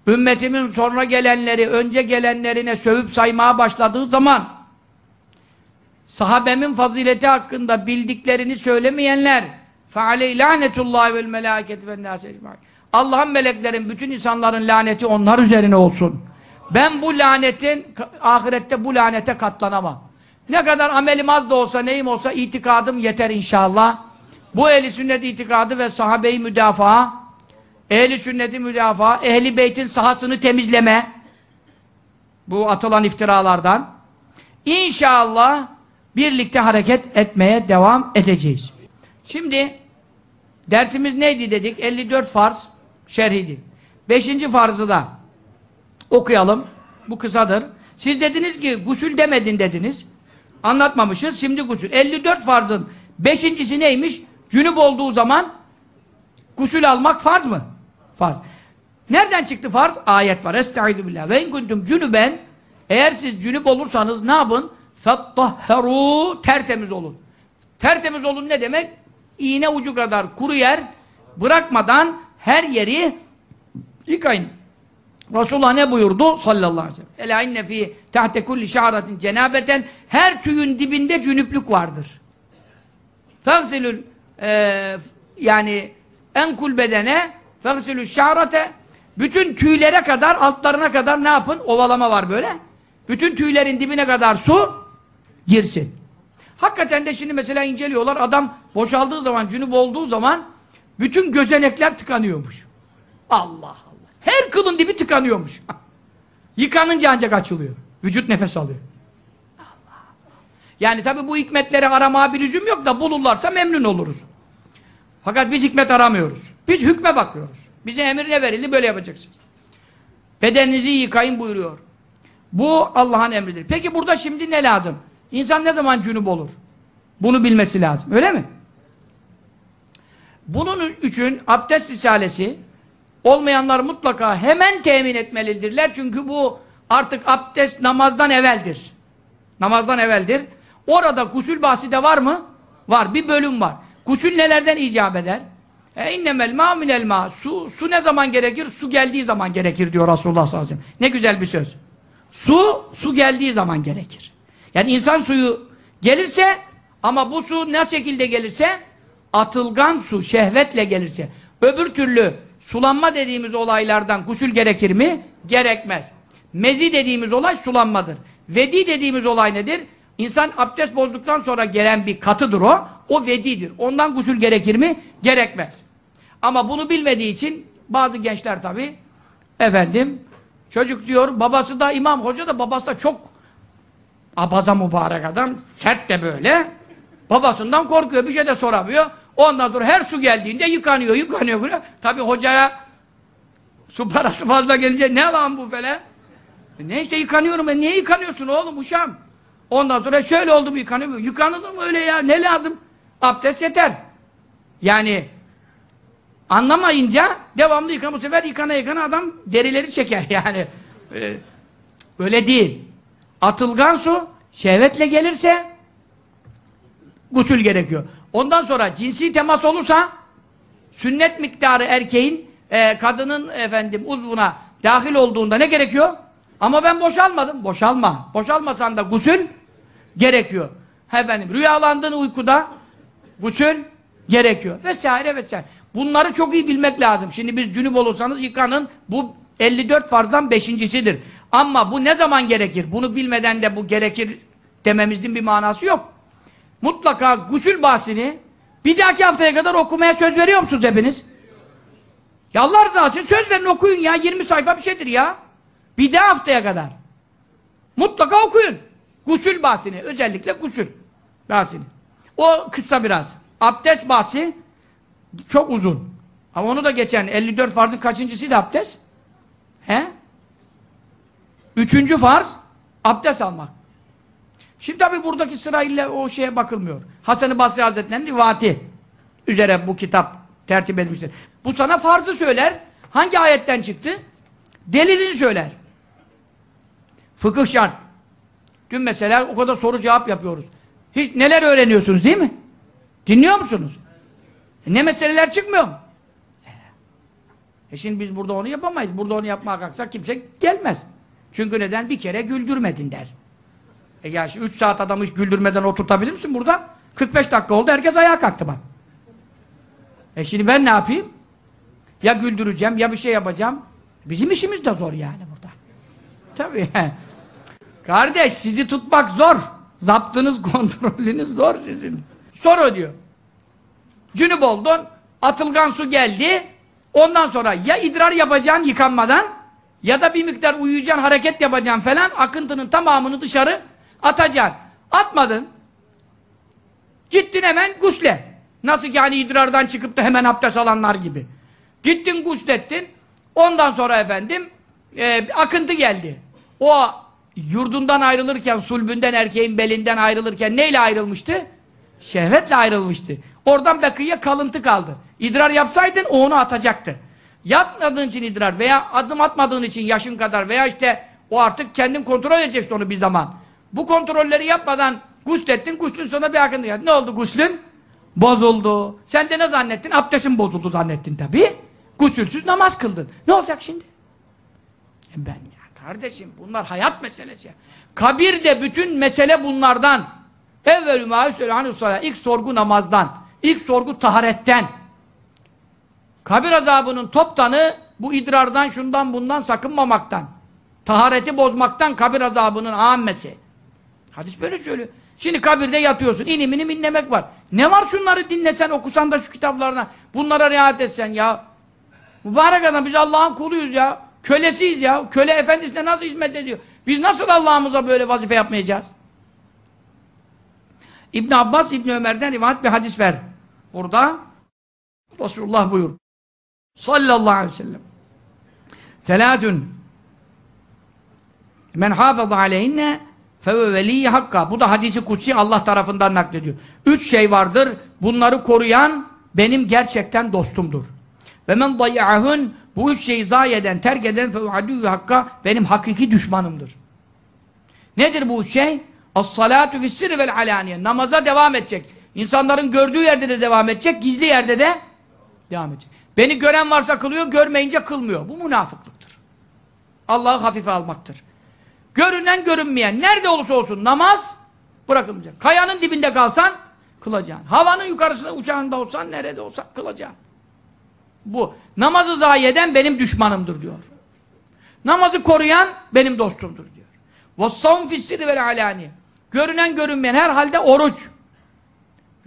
Ümmetimin sonra gelenleri, önce gelenlerine sövüp saymaya başladığı zaman sahabemin fazileti hakkında bildiklerini söylemeyenler فَعَلَيْ لَعْنَةُ اللّٰهِ وَالْمَلَاكَةِ وَالنَّاسِ Allah'ın meleklerin, bütün insanların laneti onlar üzerine olsun. Ben bu lanetin, ahirette bu lanete katlanamam. Ne kadar amelim az da olsa, neyim olsa itikadım yeter inşallah. Bu ehli sünnet itikadı ve sahabeyi müdafaa, ehli sünneti müdafaa, ehli beytin sahasını temizleme, bu atılan iftiralardan. İnşallah birlikte hareket etmeye devam edeceğiz. Şimdi dersimiz neydi dedik? 54 farz şerhiydi. Beşinci farzı da okuyalım. Bu kısadır. Siz dediniz ki gusül demedin dediniz. Anlatmamışız. Şimdi gusül. 54 farzın beşincisi neymiş? Cünüp olduğu zaman gusül almak farz mı? Farz. Nereden çıktı farz? Ayet var. Estaizu billah. Ve in kuntum cünüben eğer siz cünüp olursanız ne yapın? Fettahheru tertemiz olun. Tertemiz olun ne demek? İğne ucu kadar kuru yer bırakmadan her yeri yıkayın. Resulullah ne buyurdu? Sallallahu aleyhi ve sellem. Ela inne fi tahte kulli şa'ratin cenabeten her tüyün dibinde cünüplük vardır. Fagsilül e, yani enkul bedene fagsilül şa'rate bütün tüylere kadar altlarına kadar ne yapın? Ovalama var böyle. Bütün tüylerin dibine kadar su girsin. Hakikaten de şimdi mesela inceliyorlar adam boşaldığı zaman, cünüp olduğu zaman bütün gözenekler tıkanıyormuş. Allah. Her kılın dibi tıkanıyormuş. Yıkanınca ancak açılıyor. Vücut nefes alıyor. Yani tabi bu hikmetleri aramaya bir lüzum yok da bulurlarsa memnun oluruz. Fakat biz hikmet aramıyoruz. Biz hükme bakıyoruz. Bize emir ne verildi böyle yapacaksınız. Bedeninizi yıkayın buyuruyor. Bu Allah'ın emridir. Peki burada şimdi ne lazım? İnsan ne zaman cünüp olur? Bunu bilmesi lazım. Öyle mi? Bunun için abdest risalesi olmayanlar mutlaka hemen temin etmelidirler. Çünkü bu artık abdest namazdan evveldir. Namazdan evveldir. Orada gusül bahsi de var mı? Var. Bir bölüm var. Gusül nelerden icap eder? E innemel ma minel ma. Su, su ne zaman gerekir? Su geldiği zaman gerekir diyor Resulullah sallallahu aleyhi ve sellem. Ne güzel bir söz. Su, su geldiği zaman gerekir. Yani insan suyu gelirse Ama bu su ne şekilde gelirse atılgan su şehvetle gelirse öbür türlü sulanma dediğimiz olaylardan gusül gerekir mi? Gerekmez. Mezi dediğimiz olay sulanmadır. Vedi dediğimiz olay nedir? İnsan abdest bozduktan sonra gelen bir katıdır o. O vedidir. Ondan gusül gerekir mi? Gerekmez. Ama bunu bilmediği için bazı gençler tabi efendim çocuk diyor babası da imam hoca da babası da çok abaza mübarek adam sert de böyle babasından korkuyor bir şey de soramıyor ondan sonra her su geldiğinde yıkanıyor yıkanıyor buraya tabi hocaya su parası fazla gelince ne lan bu falan ne işte yıkanıyorum ben niye yıkanıyorsun oğlum uşağım ondan sonra şöyle oldu mu yıkanıyor yıkanılır mı öyle ya ne lazım abdest yeter yani Anlamayınca devamlı yıkan bu sefer yıkana yıkana adam derileri çeker yani. Ee, öyle değil. Atılgan su şehvetle gelirse gusül gerekiyor. Ondan sonra cinsi temas olursa sünnet miktarı erkeğin e, kadının efendim uzvuna dahil olduğunda ne gerekiyor? Ama ben boşalmadım. Boşalma. Boşalmasan da gusül gerekiyor. Efendim rüyalandığın uykuda gusül gerekiyor. Vesaire vesaire. Bunları çok iyi bilmek lazım. Şimdi biz cünüp olursanız yıkanın. Bu 54 farzdan beşincisidir. Ama bu ne zaman gerekir? Bunu bilmeden de bu gerekir dememizin bir manası yok. Mutlaka gusül bahsini bir dahaki haftaya kadar okumaya söz veriyor musunuz hepiniz? Ya Allah rızası için söz verin okuyun ya. 20 sayfa bir şeydir ya. Bir daha haftaya kadar. Mutlaka okuyun. Gusül bahsini. Özellikle gusül bahsini. O kısa biraz. Abdest bahsi çok uzun. Ama onu da geçen 54 farzın kaçıncısıydı abdest? He? Üçüncü farz abdest almak. Şimdi tabi buradaki sırayla o şeye bakılmıyor. Hasan-ı Basri Hazretleri'nin rivati üzere bu kitap tertip edilmiştir. Bu sana farzı söyler. Hangi ayetten çıktı? Delilini söyler. Fıkıh şart. Dün mesela o kadar soru cevap yapıyoruz. Hiç neler öğreniyorsunuz değil mi? Dinliyor musunuz? E ne meseleler çıkmıyor mu? E şimdi biz burada onu yapamayız. Burada onu yapmaya kalksak kimse gelmez. Çünkü neden? Bir kere güldürmedin der. E ya şimdi 3 saat adamı hiç güldürmeden oturtabilir misin burada? 45 dakika oldu herkes ayağa kalktı bak. E şimdi ben ne yapayım? Ya güldüreceğim ya bir şey yapacağım. Bizim işimiz de zor yani burada. Tabii. Kardeş sizi tutmak zor. Zaptınız, kontrolünüz zor sizin. Soru diyor. Cünüp oldun, atılgan su geldi. Ondan sonra ya idrar yapacaksın yıkanmadan ya da bir miktar uyuyacaksın, hareket yapacaksın falan. Akıntının tamamını dışarı atacaksın. Atmadın. Gittin hemen gusle. Nasıl ki hani idrardan çıkıp da hemen abdest alanlar gibi. Gittin guslettin. Ondan sonra efendim e, akıntı geldi. O yurdundan ayrılırken, sulbünden erkeğin belinden ayrılırken neyle ayrılmıştı? Şehvetle ayrılmıştı. Oradan bakıya kalıntı kaldı. İdrar yapsaydın o onu atacaktı. Yatmadığın için idrar veya adım atmadığın için yaşın kadar veya işte o artık kendin kontrol edeceksin onu bir zaman. Bu kontrolleri yapmadan guslettin, guslün sonra bir akıntı geldi. Ne oldu guslün? Bozuldu. Sen de ne zannettin? Abdestin bozuldu zannettin tabii. Gusülsüz namaz kıldın. Ne olacak şimdi? E ben ya kardeşim bunlar hayat meselesi. Kabirde bütün mesele bunlardan. Evvelü mâhüsselâ ilk sorgu namazdan. ilk sorgu taharetten. Kabir azabının toptanı bu idrardan, şundan, bundan sakınmamaktan. Tahareti bozmaktan kabir azabının ammesi. Hadis böyle söylüyor. Şimdi kabirde yatıyorsun. İnim inim inlemek var. Ne var şunları dinlesen, okusan da şu kitaplarına. Bunlara riayet etsen ya. Mübarek adam biz Allah'ın kuluyuz ya. Kölesiyiz ya. Köle efendisine nasıl hizmet ediyor? Biz nasıl Allah'ımıza böyle vazife yapmayacağız? İbn Abbas İbn Ömer'den rivayet bir hadis ver. Burada Resulullah buyur. Sallallahu aleyhi ve sellem. Selâtün men hafıza aleyhinne feve veliyye hakka. Bu da hadisi kutsi Allah tarafından naklediyor. Üç şey vardır. Bunları koruyan benim gerçekten dostumdur. Ve men dayyahun bu üç şeyi zayi eden, terk eden adüvü hakka benim hakiki düşmanımdır. Nedir bu üç şey? As-salatu fis-sirri vel alaniye. Namaza devam edecek. İnsanların gördüğü yerde de devam edecek, gizli yerde de devam edecek. Beni gören varsa kılıyor, görmeyince kılmıyor. Bu münafıklıktır. Allah'ı hafife almaktır. Görünen görünmeyen, nerede olursa olsun namaz bırakılmayacak. Kayanın dibinde kalsan Kılacaksın. Havanın yukarısında uçağında olsan, nerede olsan kılacaksın. Bu. Namazı zayi eden benim düşmanımdır diyor. Namazı koruyan benim dostumdur diyor. وَالصَّوْمْ فِي السِّرِ وَالْعَلَانِ Görünen görünmeyen her halde oruç.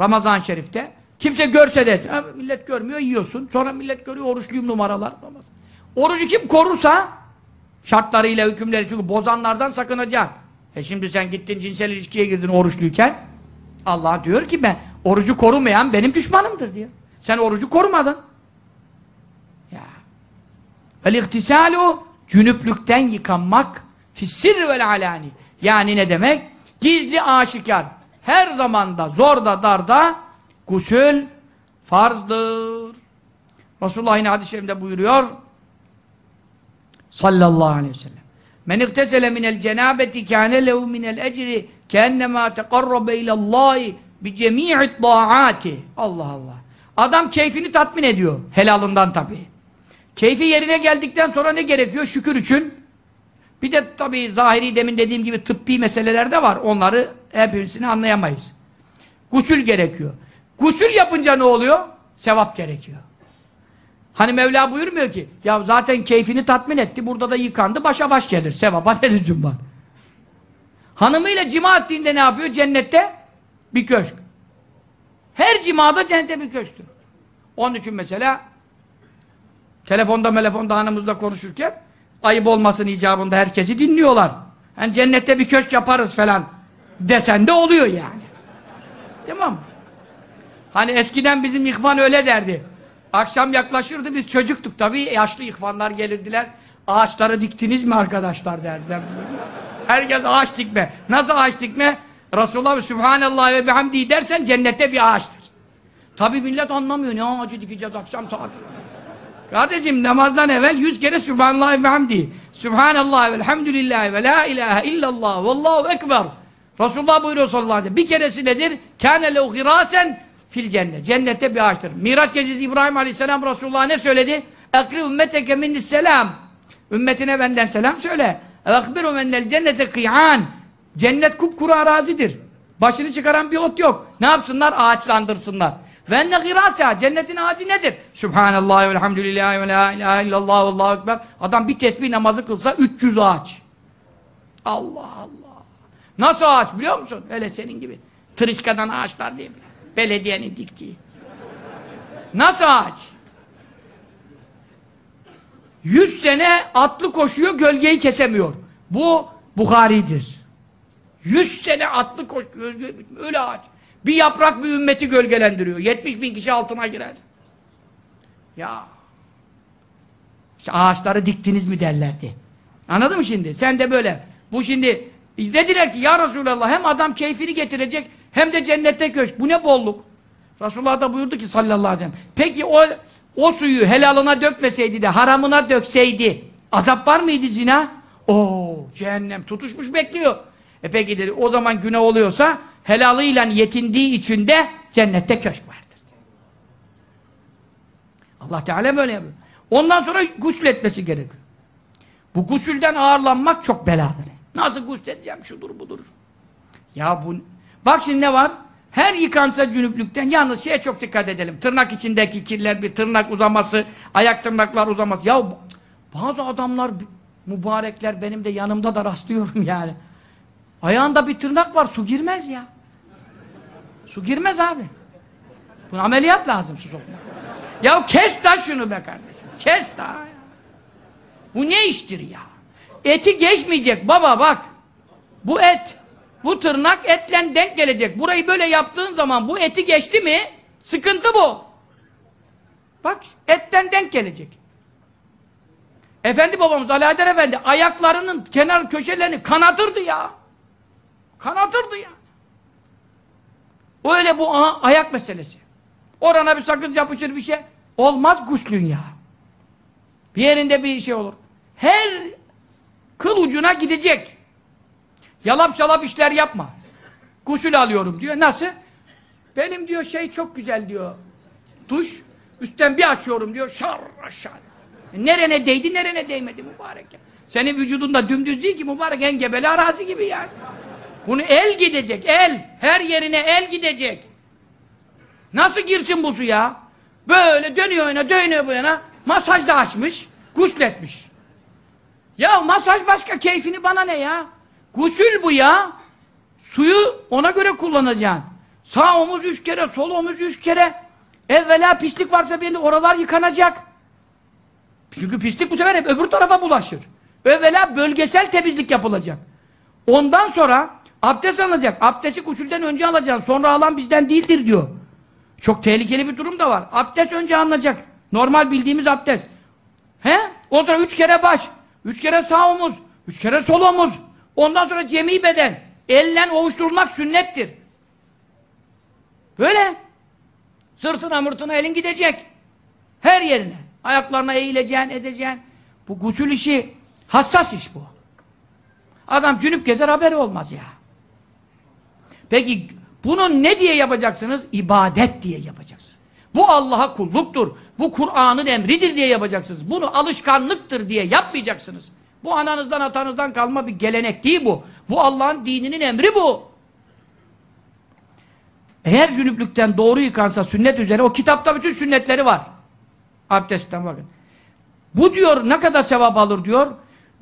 Ramazan-ı Şerif'te. Kimse görse de, ha, millet görmüyor, yiyorsun. Sonra millet görüyor, oruçluyum numaralar. Namaz. Orucu kim korursa, şartlarıyla, hükümleri, çünkü bozanlardan sakınacaksın. E şimdi sen gittin cinsel ilişkiye girdin oruçluyken, Allah diyor ki ben, orucu korumayan benim düşmanımdır diyor. Sen orucu korumadın. Ya. El ihtisalu cünüplükten yıkanmak fissirri vel alani. Yani ne demek? Gizli aşikar. Her zamanda zorda darda gusül farzdır. Resulullah yine hadis-i şerifinde buyuruyor sallallahu aleyhi ve sellem men iktesele minel cenabeti kâne lehu minel ecri keennemâ tekarrabe ilallâhi bi cemî'i dâ'âti Allah Allah. Adam keyfini tatmin ediyor. Helalından tabii. Keyfi yerine geldikten sonra ne gerekiyor? Şükür için. Bir de tabii zahiri demin dediğim gibi tıbbi meseleler de var. Onları hepsini anlayamayız. Gusül gerekiyor. Gusül yapınca ne oluyor? Sevap gerekiyor. Hani Mevla buyurmuyor ki ya zaten keyfini tatmin etti. Burada da yıkandı. Başa baş gelir. Sevaba ne lüzum var? Hanımıyla cima ettiğinde ne yapıyor? Cennette bir köşk. Her cimada cennette bir köşktür. Onun için mesela telefonda telefonda hanımızla konuşurken ayıp olmasın icabında herkesi dinliyorlar. Yani cennette bir köşk yaparız falan desen de oluyor yani. Tamam mı? Hani eskiden bizim ihvan öyle derdi. Akşam yaklaşırdı biz çocuktuk tabii yaşlı ihvanlar gelirdiler. Ağaçları diktiniz mi arkadaşlar derdiler. Herkes ağaç dikme. Nasıl ağaç dikme? Resulullah Sübhanallah ve bihamdi dersen cennette bir ağaçtır. Tabi millet anlamıyor. Ne ağacı dikeceğiz akşam saati. Kardeşim namazdan evvel yüz kere Sübhanallah ve hamdi. Sübhanallah ve elhamdülillah ve la ilahe illallah vallahu ekber. Resulullah buyuruyor sallallahu aleyhi ve sellem. Bir keresi nedir? Kâne hirâsen fil cennet. Cennette bir ağaçtır. Miraç gecesi İbrahim aleyhisselam Resulullah ne söyledi? Ekri ümmeteke minnis selam. Ümmetine benden selam söyle. Ekbiru mennel cennete kıy'an. Cennet kupkuru arazidir. Başını çıkaran bir ot yok. Ne yapsınlar? Ağaçlandırsınlar. Ve enne gırasa. Cennetin ağacı nedir? Subhanallah ve elhamdülillah ve la ilahe illallah ve allahu ekber. Adam bir tesbih namazı kılsa 300 ağaç. Allah Allah. Nasıl ağaç biliyor musun? Öyle senin gibi. Tırışkadan ağaçlar mi? Belediyenin diktiği. Nasıl ağaç? Yüz sene atlı koşuyor, gölgeyi kesemiyor. Bu Bukhari'dir. Yüz sene atlı koşuyor, öyle ağaç. Bir yaprak bir ümmeti gölgelendiriyor. 70 bin kişi altına girer. Ya. İşte ağaçları diktiniz mi derlerdi. Anladın mı şimdi? Sen de böyle. Bu şimdi dediler ki ya Resulallah hem adam keyfini getirecek hem de cennette köşk. Bu ne bolluk? Resulullah da buyurdu ki sallallahu aleyhi ve sellem. Peki o o suyu helalına dökmeseydi de haramına dökseydi azap var mıydı zina? Oo cehennem tutuşmuş bekliyor. E peki dedi o zaman günah oluyorsa helalıyla yetindiği için de cennette köşk vardır. Allah Teala böyle yapıyor. Ondan sonra gusül etmesi gerekiyor. Bu gusülden ağırlanmak çok beladır. Nasıl gusül edeceğim şudur budur. Ya bu bak şimdi ne var? Her yıkansa cünüplükten yalnız şeye çok dikkat edelim. Tırnak içindeki kirler bir tırnak uzaması, ayak tırnaklar uzaması. Ya bazı adamlar mübarekler benim de yanımda da rastlıyorum yani. Ayağında bir tırnak var su girmez ya. Su girmez abi. Buna ameliyat lazım su sokma. Ya kes da şunu be kardeşim. Kes da. Bu ne iştir ya? Eti geçmeyecek baba bak. Bu et. Bu tırnak etle denk gelecek. Burayı böyle yaptığın zaman bu eti geçti mi sıkıntı bu. Bak etten denk gelecek. Efendi babamız Haydar Efendi ayaklarının kenar köşelerini kanatırdı ya. Kanatırdı ya. Öyle bu aha, ayak meselesi. Orana bir sakız yapışır bir şey. Olmaz guslün ya. Bir yerinde bir şey olur. Her kıl ucuna gidecek. Yalap şalap işler yapma. Gusül alıyorum diyor. Nasıl? Benim diyor şey çok güzel diyor. Duş. Üstten bir açıyorum diyor. Şar aşağı. E, nerene değdi nerene değmedi mübarek ya. Senin vücudunda dümdüz değil ki mübarek engebeli arazi gibi yani. Bunu el gidecek el. Her yerine el gidecek. Nasıl girsin bu suya? Böyle dönüyor yana, dönüyor bu yana. Masaj da açmış, gusletmiş. Ya masaj başka, keyfini bana ne ya? Gusül bu ya. Suyu ona göre kullanacaksın. Sağ omuz üç kere, sol omuz üç kere. Evvela pislik varsa belli oralar yıkanacak. Çünkü pislik bu sefer hep öbür tarafa bulaşır. Evvela bölgesel temizlik yapılacak. Ondan sonra abdest alınacak. Abdesti usulden önce alacaksın. Sonra alan bizden değildir diyor. Çok tehlikeli bir durum da var. Abdest önce alınacak. Normal bildiğimiz abdest. He? Ondan sonra üç kere baş. Üç kere sağ omuz. Üç kere sol omuz. Ondan sonra cemi beden. Elle ovuşturulmak sünnettir. Böyle. Sırtına mırtına elin gidecek. Her yerine. Ayaklarına eğileceksin, edeceksin. Bu gusül işi hassas iş bu. Adam cünüp gezer haberi olmaz ya. Peki bunu ne diye yapacaksınız? İbadet diye yapacaksınız. Bu Allah'a kulluktur. Bu Kur'an'ın emridir diye yapacaksınız. Bunu alışkanlıktır diye yapmayacaksınız. Bu ananızdan atanızdan kalma bir gelenek değil bu. Bu Allah'ın dininin emri bu. Eğer cünüplükten doğru yıkansa sünnet üzere o kitapta bütün sünnetleri var. Abdestten bakın. Bu diyor ne kadar sevap alır diyor.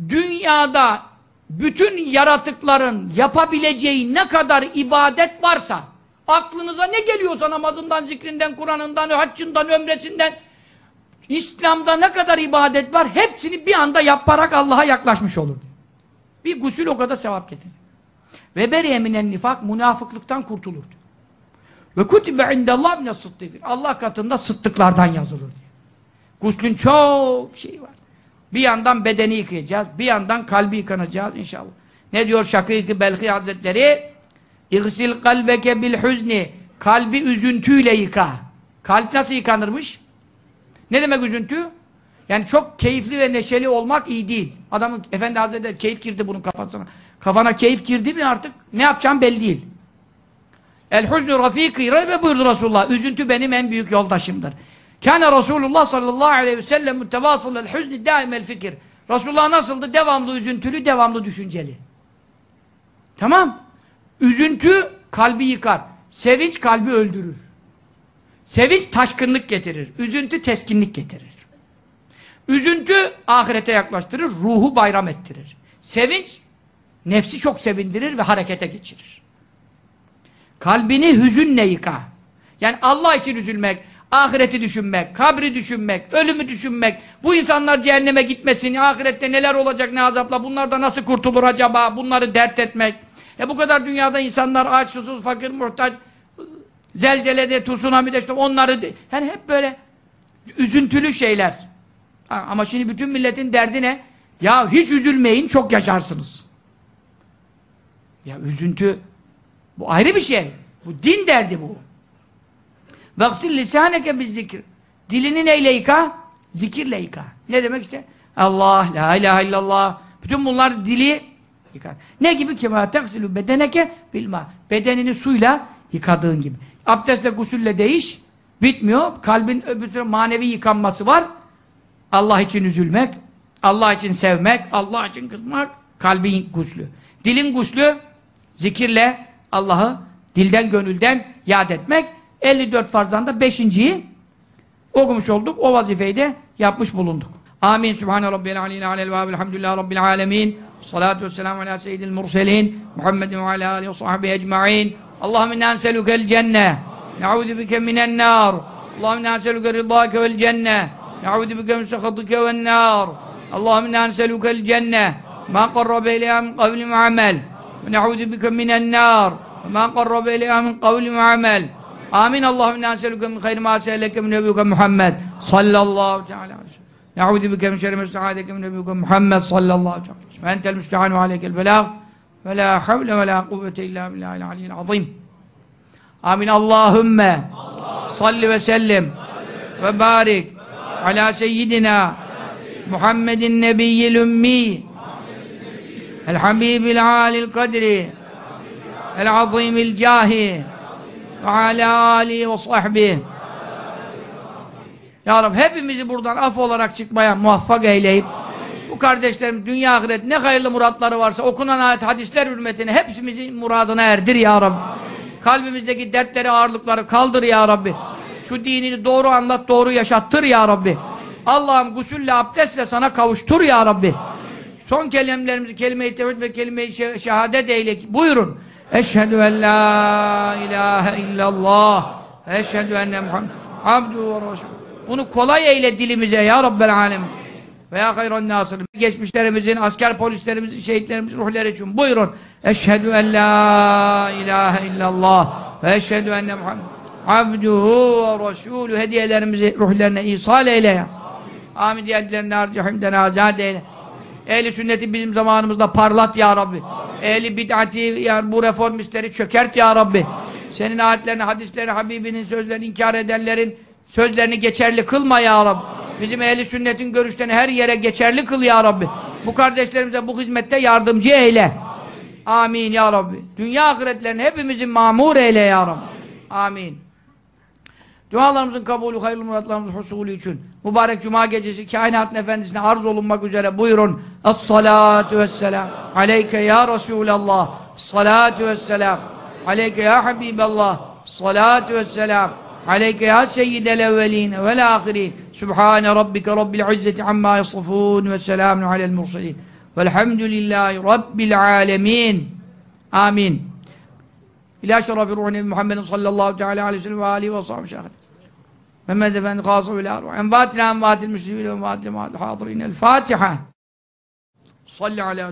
Dünyada bütün yaratıkların yapabileceği ne kadar ibadet varsa aklınıza ne geliyorsa namazından, zikrinden, Kur'an'ından, haccından, ömresinden İslam'da ne kadar ibadet var hepsini bir anda yaparak Allah'a yaklaşmış olur. Bir gusül o kadar sevap getirir. Ve beriye minen nifak münafıklıktan kurtulur. Ve kutibe indallah mine sıddıkir. Allah katında sıddıklardan yazılır diyor. Guslün çok şey var. Bir yandan bedeni yıkayacağız, bir yandan kalbi yıkanacağız inşallah. Ne diyor Şakir-i Belhi Hazretleri? İğsil kalbeke bil hüzni. Kalbi üzüntüyle yıka. Kalp nasıl yıkanırmış? Ne demek üzüntü? Yani çok keyifli ve neşeli olmak iyi değil. Adamın Efendi Hazretleri keyif girdi bunun kafasına. Kafana keyif girdi mi artık ne yapacağım belli değil. El hüznü rafiki ve buyurdu Resulullah. Üzüntü benim en büyük yoldaşımdır. Kâne Resulullah sallallahu aleyhi ve sellem mütevasılel hüzni daimel fikir. Resulullah nasıldı? Devamlı üzüntülü, devamlı düşünceli. Tamam. Üzüntü kalbi yıkar. Sevinç kalbi öldürür. Sevinç taşkınlık getirir. Üzüntü teskinlik getirir. Üzüntü ahirete yaklaştırır, ruhu bayram ettirir. Sevinç nefsi çok sevindirir ve harekete geçirir. Kalbini hüzünle yıka. Yani Allah için üzülmek, ahireti düşünmek, kabri düşünmek, ölümü düşünmek, bu insanlar cehenneme gitmesin, ahirette neler olacak ne azapla, bunlar nasıl kurtulur acaba, bunları dert etmek. E bu kadar dünyada insanlar aç, susuz, fakir, muhtaç, zelzelede, tsunami'de işte onları, yani hep böyle üzüntülü şeyler. Ama şimdi bütün milletin derdi ne? Ya hiç üzülmeyin, çok yaşarsınız. Ya üzüntü, bu ayrı bir şey. Bu din derdi bu. Vaksil lisaneke biz zikir. Dilini neyle yıka? Zikirle yıka. Ne demek işte? Allah, la ilahe illallah. Bütün bunlar dili yıkar. Ne gibi ki? Teksilü bedeneke bilma. Bedenini suyla yıkadığın gibi. Abdestle, gusülle değiş. Bitmiyor. Kalbin öbür manevi yıkanması var. Allah için üzülmek, Allah için sevmek, Allah için kızmak, kalbin guslü. Dilin guslü, zikirle Allah'ı dilden gönülden yad etmek. 54 farzdan da 5.yi okumuş olduk. O vazifeyi de yapmış bulunduk. Amin. Sübhane Rabbil aleyhi alel ve elhamdülillahi Rabbil alemin. Salatu ve selamu ala seyyidil murselin. Muhammedin ve ala aleyhi ve sahbihi ecma'in. Allahümme inna enselükel cenne. Ne'udhu bike minen nar. Allahümme inna enselüke rıdâke vel cenne. Ne'udhu bike min sekhatike vel nar. Allahümme inna enselükel cenne. Ma qarrabe ileyha min kavli ve amel. Ne'udhu bike minen nar. Ma qarrabe ileyha min kavli ve amel. Amin. Allahümme naseluke min hayri ma se'eleke min nebiyuke Muhammed sallallahu teala aleyhi ve sellem. Ne'udu min nebiyuke Muhammed sallallahu teala aleyhi ve sellem. Ve entel müstehanu aleykel belâh ve la havle ve la kuvvete illa billahil aliyyil azim. Amin. Allahümme salli ve sellim ve barik ala seyyidina Muhammedin nebiyyil ümmi el habibil alil kadri el azimil cahi ve alâ âlihi ve sahbihi Ya Rabbi hepimizi buradan af olarak çıkmaya muvaffak eyleyip bu kardeşlerim dünya ahiret ne hayırlı muratları varsa okunan ayet hadisler hürmetine hepsimizi muradına erdir Ya Rabbi. Kalbimizdeki dertleri, ağırlıkları kaldır ya Rabbi. Şu dinini doğru anlat, doğru yaşattır ya Rabbi. Allah'ım gusülle, abdestle sana kavuştur ya Rabbi. Son kelimelerimizi kelime-i tevhid ve kelime-i şe- şehadet eyle. Buyurun. Eşhedü en la ilahe illallah. Eşhedü enne Muhammed abdu ve resul. Bunu kolay eyle dilimize ya Rabbel alemin. Veya hayran nasır. Geçmişlerimizin, asker polislerimizin, şehitlerimizin ruhları için. Buyurun. Eşhedü en la ilahe illallah. Ve eşhedü enne Muhammed abduhu ve resulü. Hediyelerimizi ruhlarına ihsal eyle ya. Amin diyetlerini harcahimden azad eyle. Ehli sünneti bizim zamanımızda parlat ya Rabbi. Ehli bid'ati bu reformistleri çökert ya Rabbi. Senin ayetlerini, hadislerini, Habibinin sözlerini inkar edenlerin sözlerini geçerli kılma ya Rabbi. Bizim ehli sünnetin görüşlerini her yere geçerli kıl ya Rabbi. Bu kardeşlerimize bu hizmette yardımcı eyle. Amin ya Rabbi. Dünya ahiretlerini hepimizin mamur eyle ya Rabbi. Amin. Dualarımızın kabulü, hayırlı muratlarımızın husulü için mübarek cuma gecesi kainatın efendisine arz olunmak üzere buyurun. Es-salatu vesselam aleyke ya Resulallah. Salatu vesselam aleyke ya Habiballah. Salatu vesselam aleyke ya seyyidel evveline vel ahirin. Sübhane rabbike rabbil izzeti amma yasifun ve selamun alel mursalin. Velhamdülillahi rabbil alemin. Amin. İlâ şerefi ruhu Nebi Muhammedin sallallahu teala aleyhi ve sellem ve âlihi ve sahbihi şahid. Mehmed Efendi kâsı ile arvah. Envâtina envâtil müslümîn ve envâtil mâtil hâdirîn. El Fatiha. Salli alâ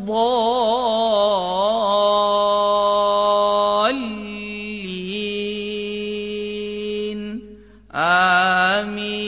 الضالين. آمين.